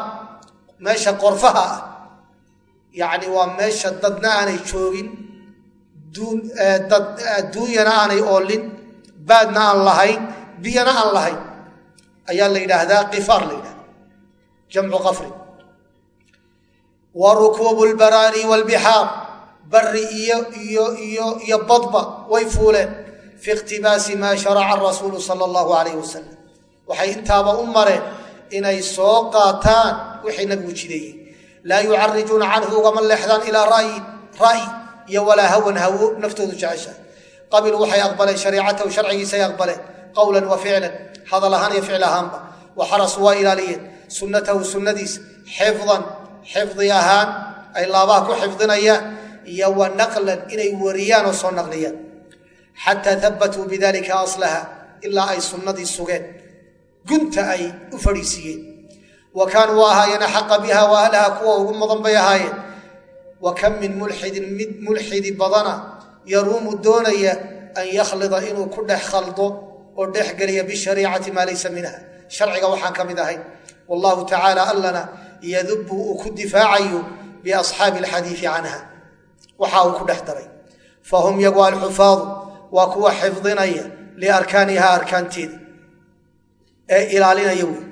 Speaker 1: meesha qorfaha ah yacni waa meesha dadna aanay joogin adduunyana aanay oolin baadna aan lahayn biyana aan lahayn ayaa la yidhaahdaa qafrin wa rukuubu lbaraari wlbixaar bari iyo badba way fuuleen fi iqtibaasi maa sharaca rasuulu sala allahu alayh wasalam waxay intaaba u mareen inay soo qaataan wixii nabigu jideeyey laa yucarijuuna canhu ugama leexdaan ilaa ra'yi iyo walaa hawan hawo naftoodu jeceshahay qabiluu waxay aqbaleen shariicatahu sharcigiisay aqbaleen qowlan wa ficlan hadal ahaan iyo ficil ahaanba wa xarasuu waa ilaaliyeen sunnatahu sunnadiisa xifdan xifdi ahaan ay laabaha ku xifdinayaan iyo wa naqlan inay wariyaan oo soo naqliyaan. Xataa habbatuu bidalika aslaha ilaa ay sunnadii sugeen. Gunta ay u fadhiisiiyeen wa kaanuu ahaayeen axaqa biha wa ahlaha kuwa ugu mudan bay ahaayeen. Wa kam min mulxidin mid mulxidi badana yaruumu doonaya an yakhlida inuu ku dhex khaldo oo dhex geliya bishariicati maa laysa minha sharciga waxaan ka mid ahayn wallahu tacaala allana yadubu uu ku difaacayo biasxaabi alxadiidi canha. Waxa uu ku dhex daray. Fahum yagu alxufaadu waa kuwa xifdinaya liarkaaniha arkaanteeda. Ee ilaalinaya wey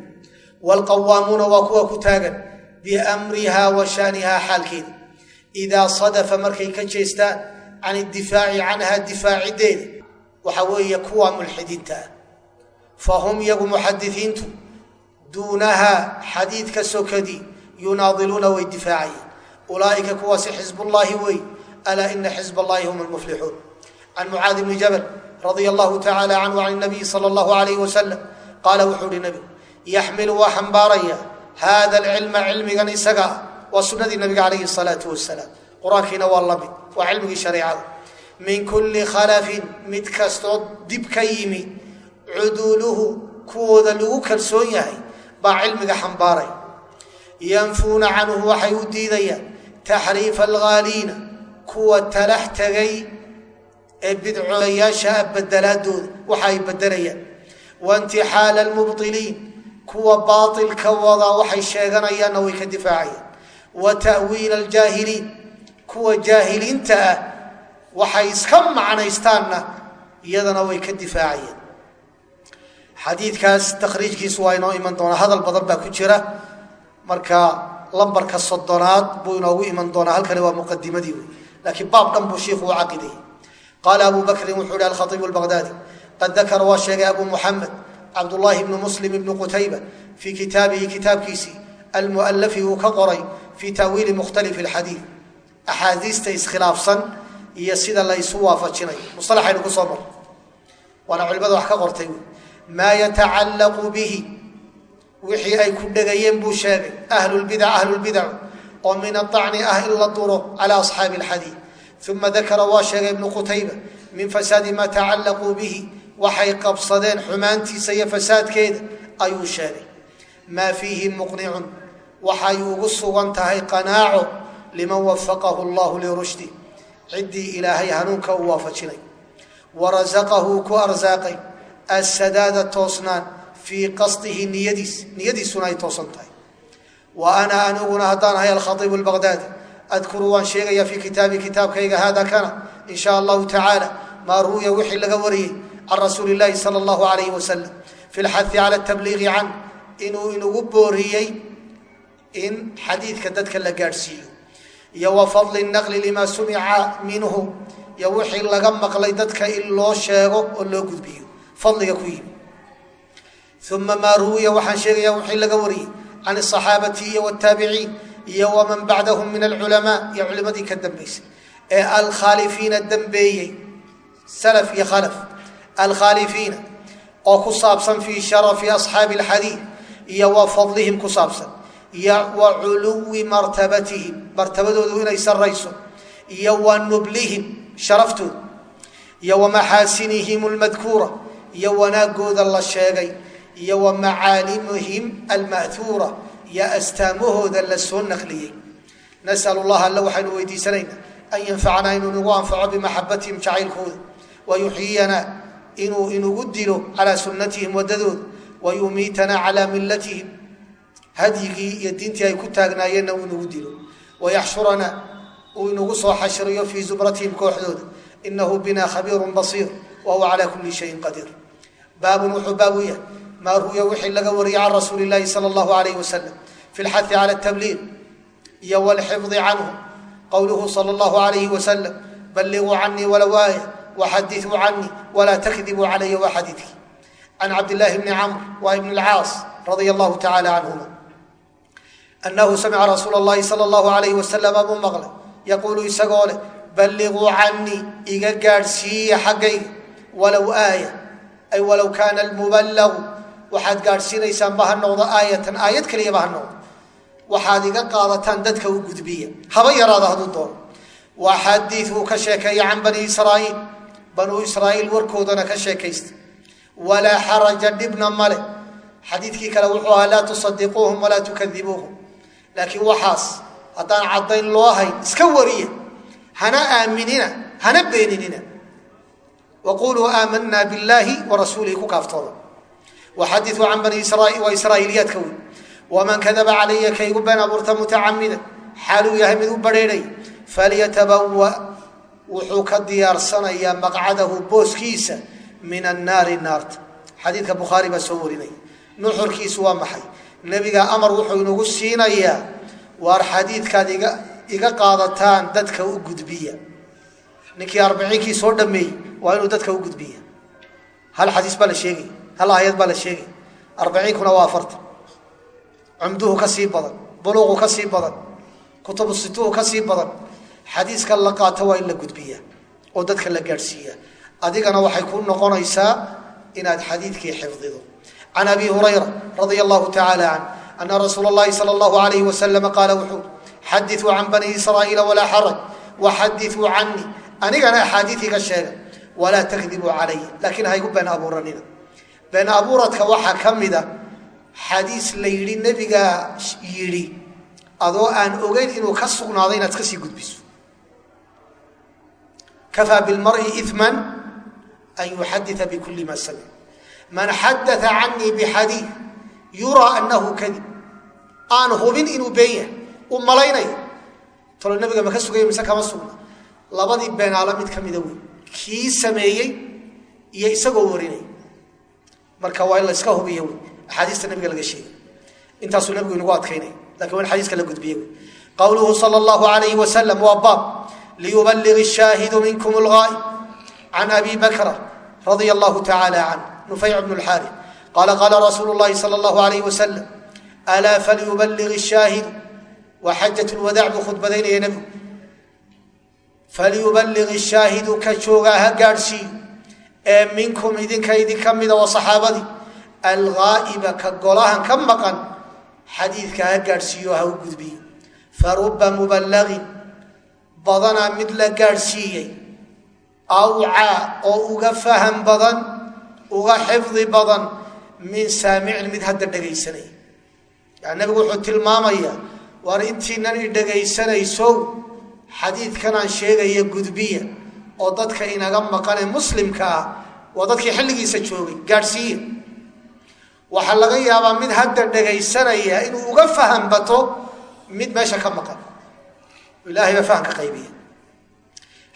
Speaker 1: waalqawaamuuna waa kuwa ku taagan biamriha wa shaaniha xaalkeeda. Idaa sadafa markay ka jeestaan can iddifaaci canha difaacideeda. Waxa weeye kuwa mulxidiinta ah. Fahum yagu muxadisiintu duunaha xadiidka sokadii yunaadiluuna way difaacayeen ulaaئika kuwaasi xizbullaahi wey alaa ina xizb allahi hum lmuflixuun can mucaadi bni jabal radia allahu tacala canhu can nabiyi sala allahu alayh wasalam qaala wuxuu uhi nabigu yaxmilu waa xambaaraya hada alcilma cilmigan isaga ah waa sunnadii nabiga calayhi salaatu wasalaam qur'aankiina waa la mid waa cilmigii shareecada. Min kulli khalafin mid kastoo dib ka yimi cuduuluhu kuwooda lagu kalsoon yahay baa cilmiga xambaaray. Yanfuuna canhu waxay u diidayaan taxriifa alghaaliina kuwa talax tegay ee bidcooyaasha ah bedelaadooda waxa ay bedelayaan waintixaala almubdiliin kuwa baatilka wada waxay sheeganayaanna way ka difaacayaan. Wa ta'wiila aljaahiliin kuwa jaahiliinta ah waxay iska macnaystaanna iyadana way ka difaacayaan xadiidkaas takhriijkiisu waa inoo iman doonaa. Hadal badan baa ku jira. Marka lambarka soddonaad buu inoogu iman doonaa. Halkani waa muqadimadii wey laakiin baab dhan buu shiiku u caqidayay qaala abu bakrin wuxuu ihi alkhaiibu albaqdaadi qad dakara waa sheegay abu muxamed cabdullaahi bnu muslim ibnu qutayba fii kitaabihi kitaabkiisii almu'alafi uu ka qoray fii taawiili mukhtalifi alxadiid axaadiista iskhilaafsan iyo sida la ysu waafajinayo. Musalaxaynu ku soo mar waana culimada wax ka qortay maa yatacallaqu bihi. Wixii ay ku dhegayeen buu sheegay ahlulbidac ahlulbidacu oo min aacni ah in la duro cala asxaabi alxadiid uma dakara waa sheegay ibnu qutayba min fasaadi maa tacallaquu bihi. Waxay qabsadeen xumaantiisa iyo fasaadkeeda ayuu sheegay. Maa fiihi muqnicun waxay ugu sugan tahay qanaaco liman wafaqahu allahu lirushdi. Ciddii ilaahay hanuunka uu waafajinay. Wa rasaqahu ku arsaaqay assadaada toosnaan fii qasdihi niyadiis niyadiisuna ay toosan tahay wa ana aniguna haddaan ahay alkhaiibu albaqdaadi adkuru waan sheegayaa fii kitaabi kitaabkayga haada kana in sha allahu tacaala maa ru'ya wixii laga wariyey can rasuuli illaahi sala allahu alayhi wasalam fi lxadi cala tabliiqi can inuu inugu booriyey in xadiidka dadka la gaadhsiiyo iyo wa fadli naqli limaa sumica minhu iyo wixii laga maqlay dadka in loo sheego oo loo gudbiyo fadliga ku yimi uma maa ruwiya waxaan sheegayaa wixii laga wariyey. Can asaxaabati iyo wataabiciin iyo waman bacdahum min alculamaa iyo culimadii ka dambaysay ee alkhaalifiina dambeeyey salaf iyo khalaf. Alkhaalifiina oo ku saabsan fii sharafi asxaabi alxadiid iyo wa fadlihim ku saabsan. Iyo wa culuwi martabatihim martabadoodu inay sarayso iyo wa nublihim sharaftooda iyo wa maxaasinihim almadkuura iyo wanaagooda la sheegay iyo wa macaalimihim alma'huura iyo astaamahooda la soo naqliyey. Nasal allah alle waxaynu weydiisanaynaa an yanfacanaa inuu nagu anfaco bimaxabatihim jacaylkooda wa yuxyiyanaa inuu inugu dilo calaa sunnatihim waddadooda wa yumiitanaa calaa millatihim. Hadyigii iyo diintii ay ku taagnaayeenna uu inugu dilo. Wayaxshuranaa uu inugu soo xashriyo fii zumratihim kooxdooda inahu bina khabiirun basiir wa huwa calaa kulli shayin qadiir baabun wuxuu baab u yahay maa ru'ya wixii laga wariyey can rasuuli illaahi sala allahu alayh wasalam fi lxahi cala tabliiq iyo wlxifdi canhu qowluhu sal اllahu alayhi wasalam balliquu canii walow aaya waxadiuu canii walaa takdibuu calaya waa xadiidkii can cabdillaahi bni camr wa ibn اlcaas radia allahu tacala canhuma anahu samica rasuula اllahi sal اllahu alayh wasalama buu maqlay yaquulu isagoo leh balliquu canii iga gaadhsiiya xaggayga walow aaya ay walow kaana almuballagu waxaad gaadhsiinaysaan ha noqdo aayatan aayad keliyaba ha noqdo. Waxaad iga qaadataan dadka u gudbiya. Haba yaraada hadduu doono. Waxadiuu ka sheekeeya can bani israa'iil. Banuu israa'iil warkoodana ka sheekaysta. Walaa xaraja dhibna male xadiidkii kale wuxuu ahaa laa tusadiquuhum walaa tukadibuuhum laakiin waxaas haddaan caddayn loo hayn iska wariya. Hana aaminina hana beeninina waquluu aamanaa billaahi warasuulihi ku kaaftooda waxadiuu can bani israa'iiliyaadka wey waman kadaba calaya kaygu been abuurta mutacamida xaaluu yahay mid u barheedhay falyatabawa wuxuu ka diyaarsanayaa maqcadahu booskiisa min annaari naarta xadiidka bukhaari baa soo warinaya nuxurkiisu waa maxay nebiga amar wuxuu inagu siinayaa waar xadiidkaad iga qaadataan dadka u gudbiya ninkii arbiciinkii soo dhameeyey waa inuu dadka u gudbiya hal xadiis baa la sheegaya hal aayad baa la sheegaya arbiciinkuna waa afartan cumduhu ka sii badan buluuqu ka sii badan kutubu situhu ka sii badan xadiiska la qaato waa in la gudbiya oo dadka la gaadhsiiya adigana waxay ku noqonaysaa inaad xadiidkii xifdido can abi hurayra radia allahu tacaala can ana rasuula اllahi salى اllahu alayh waslama qaala wuxuu xadiثuu can bani israa'iila walaa xaraj waxadiثuu canii anigana axaadiiiga sheega walaa takdibuu calay laakiin haygu been abuuranina. Been abuuradka waxaa ka mida xadiis la yidhi nebigaa yidhi adoo aan ogeyn inuu ka sugnaaday inaad iska sii gudbiso. Kafaa bilmari iman an yuxadia bikuli ma samic man xadaa canii bixadii yuraa anahu kadib. Aan hubin inuu been yahay u malaynayo talo nebiga ma ka sugaya mise kama sugna. Labadii beenaalo mid ka mida wey kii sameeyey iyo isagoo warinay. Marka waa in la iska hubiy axaadiista nabiga laga sheegay. Intaasuu nabigu inagu adkaynay laakiin waa in xadiiska la gudbiye qawluhu sal llahu alayhi wasalam waa baab. Liyuballigi shaahidu minkum lgaa'ib can abi bakra radia allahu tacaala can nufayc bnu lxaari qaala qaala rasuulu llahi sal allahu alayh wasalam alaa falyuballig shaahidu? Wa xajat lwadaac buu khudbadaynaya nabigu falyuballig shaahidu ka joogaa ha gaadhsiiyo ee minkum idinka idinka mida waa saxaabadii alghaa'iba ka golahan ka maqan xadiidka ha gaadhsiiyo ha u gudbiyo faruba muballagin badanaa mid la gaadhsiiyey awcaa oo uga faham badan uga xifdi badan min saamicin mid hadda dhegaysanaya yani nabigu wuxuu tilmaamayaa waar intiinan i dhegaysanayso xadiidkan aan sheegaya gudbiya oo dadka inaga maqane muslimka ah waa dadkii xilligiisa joogay gaadhsiiya. Waxaa laga yaabaa mid hadda dhegaysanaya inuu uga faham bato mid meesha ka maqan. Ilahay baa fahamka qaybiya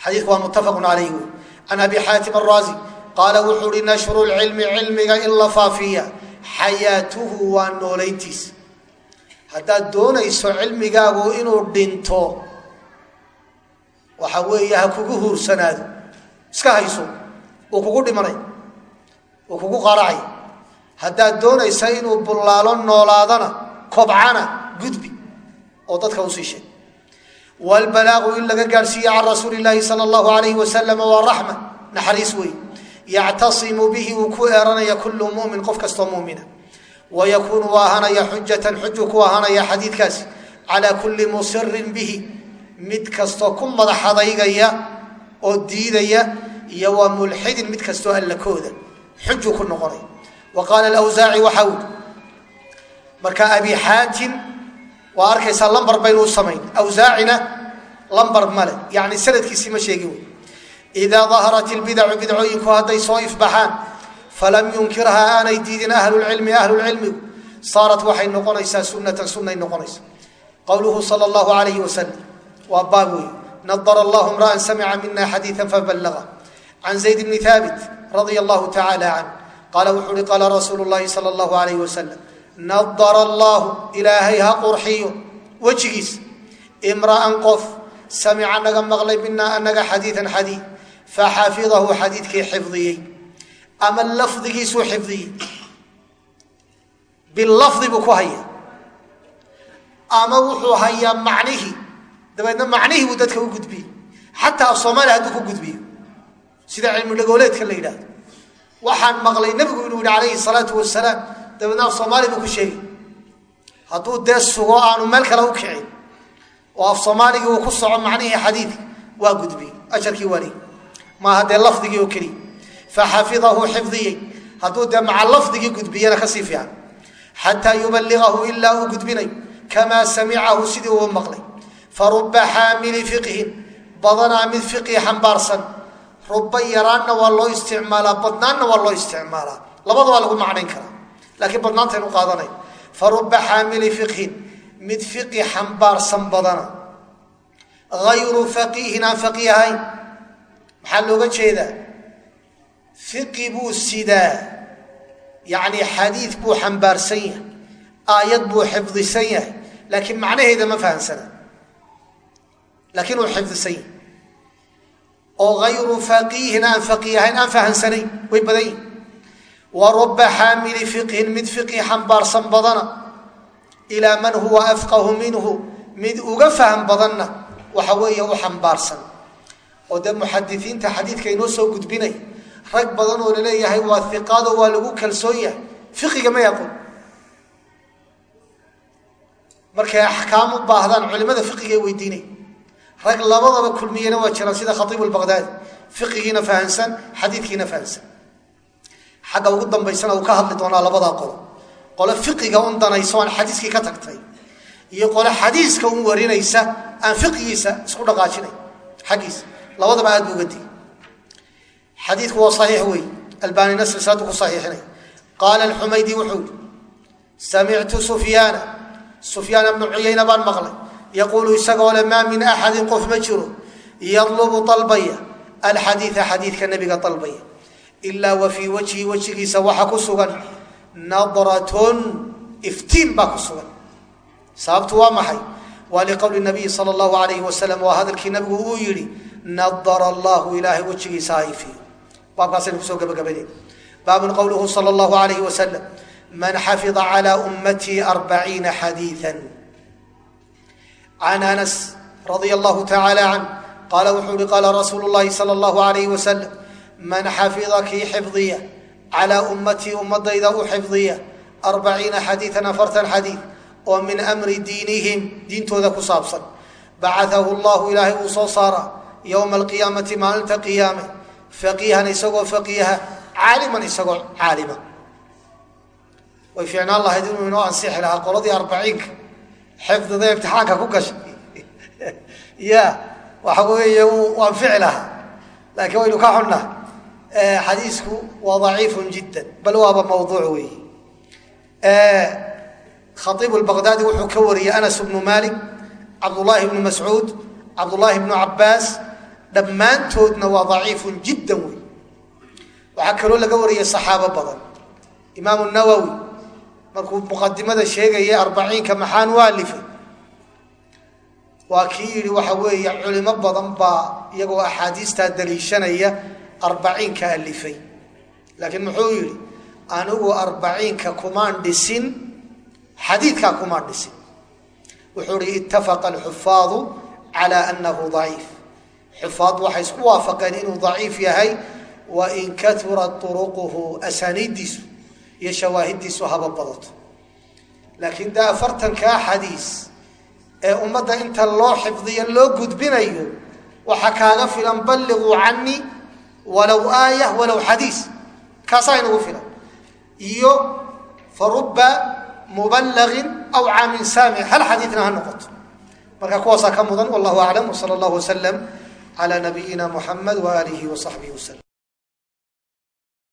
Speaker 1: xadiidku waa muttafaqun calayh wey can abi xaatim araazi qaala wuxuu uhi nashru lcilmi cilmiga in la faafiya xayaatuhu waa noolayntiisa haddaad doonayso cilmigaagu inuu dhinto waxa weeye ha kugu huursanaado. Iska hayso uu kugu dhimanay uu kugu qaracay haddaad doonaysa inuu bullaalo noolaadana kobcana gudbi oo dadka u sii sheeg. Wlbalaaqu in laga gaadhsiiye can rasuuli illaahi sala allahu alayhi wasalam waa raxma naxariis wey yactasimu bihi uu ku eeranaya kullu mumin qof kastoo mumina wayakuunu u ahaanaya xujatan xuju ku ahaanaya xadiidkaasi calaa kulli musirin bihi mid kastoo ku madaxadaygaya oo diidaya iyo waa mulxidin mid kastoo allakooda xuju ku noqonaya wa qaala awsaaci waxa ui marka abi xaatim waa arkaysaa lambar baynu u samayn. Awsaacina lambar male yani sanadkiisii ma sheegi wey idaa daharat ilbidacu bidcooyinku hadday soo ifbaxaan falam yunkirhaa aanay diidin ahlulcilmi ahlulcilmigu saarat waxay noqonaysaa sunatan sunay noqonaysa. Qowluhu sal allahu alayhi wasalam waa baab wey nadara allahu imra'an samica mina xadiiثa fabalaga can zayd bni haabit radia allahu tacaala can qaala wuxuu uhi qaala rasuulu llahi sala allahu alayh wasalam nadara allaahu ilaahay ha qurxiyo wejigiis. Imra'an qof samica naga maqlay minaa anaga xadiian xadiid faxafidahu xadiidkii xifdiyey. Ama lafdigiisuu xifdiyey. Bilafdi buu ku haya ama wuxuu hayaa macnihii dabeedna macnihii buu dadka u gudbiyey. Xataa af hadduu ku gudbiyo. Sida cilmi dhagooleedka la yidhaahdo. Waxaan maqlay nebigu inuu yihi calayhi salaatu wasalaam dabeedna af soomaali buu ku sheegay. Hadduu dee sugo aanu meel kale u kicin oo af soomaaligii uu ku soco macnihii xadiidka waa gudbiyey. Ajarkii waali maaha dee lafdigii oo keliya faxafidahu xifdiyey. Hadduu dee maca lafdigii gudbiyana ka sii fiican. Xataa yubaligahu ilaa uu gudbinayo kamaa samicahu sidii uu maqlay faruba xaamili fiqhin badanaa mid fiqhi xambaarsan. Ruba yaraanna waa loo isticmaalaa badnaanna waa loo isticmaalaa. Labada waa lagu macnayn karaa. Laakiin badnaantaynu qaadanay faruba xaamili fiqhin mid fiqi xambaarsan badana. Ayru faqiihin aan faqih ahayn. Maxaa looga jeedaa? Fiqi buu sidaa. Yacni xadiid buu xambaarsan yahay. Aayad buu xifdisan yahay. Laakiin macnaheeda laakiin uu xifdisan oo ayru faqiihin aan faqih ahayn aan fahamsanayn way badan yihiin wa ruba xaamili fiqhin mid fiqi xambaarsan badana ilaa man huwa afqahu minhu mid uga fahm badanna waxa weeye u xambaarsan oo dee muxadisiinta xadiidka inoo soo gudbinay rag badan oo la leeyahay waa iqaado waa lagu kalsoon yahay fiqiga ma yaqoon markay axkaam u baahdaan culimada fiqiga weydiinay rag labadaba kulmiyena waa jiraan sida khaiib baqdaadi fiqigiina fahansan xadiidkiina fahansan. Xagga ugu dambaysana uu ka hadli doonaa labadaa qolo. Qole fiqiga un danayso aan xadiiskii ka tagtay. Iyo qole xadiiska un warinaysa aan fiqigiisa isku dhaqaajinay. Xaggiisa labadaba aad bu uga digay xadiidku waa saxiix wey albani nasri saadu ku saxiixinay. Qaala alxumaydi wuxuu yihi samictu sufyaana sufyaana bnu cuyayna baan maqlay yaquulu isagoo le maa min axadin qof ma jiro yadlubu dalbaya alxadiida xadiidka nebiga dalbaya ilaa wa fii wajhi wejigiisa waxa ku sugan nadratun iftiin baa ku sugan sababtu waa maxay waa liqowli nabiyi sal allahu alayhi wasalam waa hadalkii nabigu uu yihi nadara allahu ilaahay wejigiisa ha ifiyo baabkaasaynu ku soo gabagabanay baabun qowluhu sal allahu alayhi wasalam man xafida calى ummatii arbaciina xadiiثa can anas radia allahu tacaala can qaala wuxuu uhi qaala rasuulu llahi sala allahu alayh wasalam man xafida kii xifdiya calaa ummatii ummadayda u xifdiya arbaciina xadiian afartan xadiid oo min amri diinihim diintooda ku saabsan bacaahu llahu ilaahay uu soo saara yowma alqiyaamati maalinta qiyaame faqiihan isagoo faqiiha caaliman isagoo caalima way fiicnaan lahayd inuu xifdida imtixaanka ku gashay [laughs] ya waxa weeye uu anfici lahaa. Laakiin waynu ka xunnaa xadiisku waa daciifun jiddan bal waaba mawduuc weeye. Khaiib lbaqdaadi wuxuu ka wariyey anas bnu malik cabdullaahi bnu mascuud cabdullaahi bnu cabaas dhammaantoodna waa daciifun jiddan wey waxaa kaloo laga wariyey saxaabo badan. Imaamu nawowi markuu muqadimada sheegaya arbaciinka maxaan u waa kii yidhi waxa weeye culimo badan baa iyagoo axaadiistaa daliishanaya arbaciinka alifay laakiin muxuu yidhi anigu arbaciinka kumaan dhisin xadiidkaa kumaan dhisin. Wuxuu ihi ittafaqa alxufaadu calaa annahu daciif. Xufaad waxay isku waafaqeen inuu daciif yahay wain katurat turuquhu asaaniiddiisu iyo shawaahiddiisu haba badato. Laakiin de afartankaa xadiis ee ummadda inta loo xifdiyo loo gudbinayo waxaa kaaga filan balliquu canii walow aaya walow xadiis. Kaasaa inagu filan. Iyo faruba mubalagin aw caamin saamic hal xadiidna ha noqoto. Marka kuwaasaa ka mudan wallahu aclam wsala allahu wasalam cala nabiyina muxamed waaalihi wasaxbihi waslm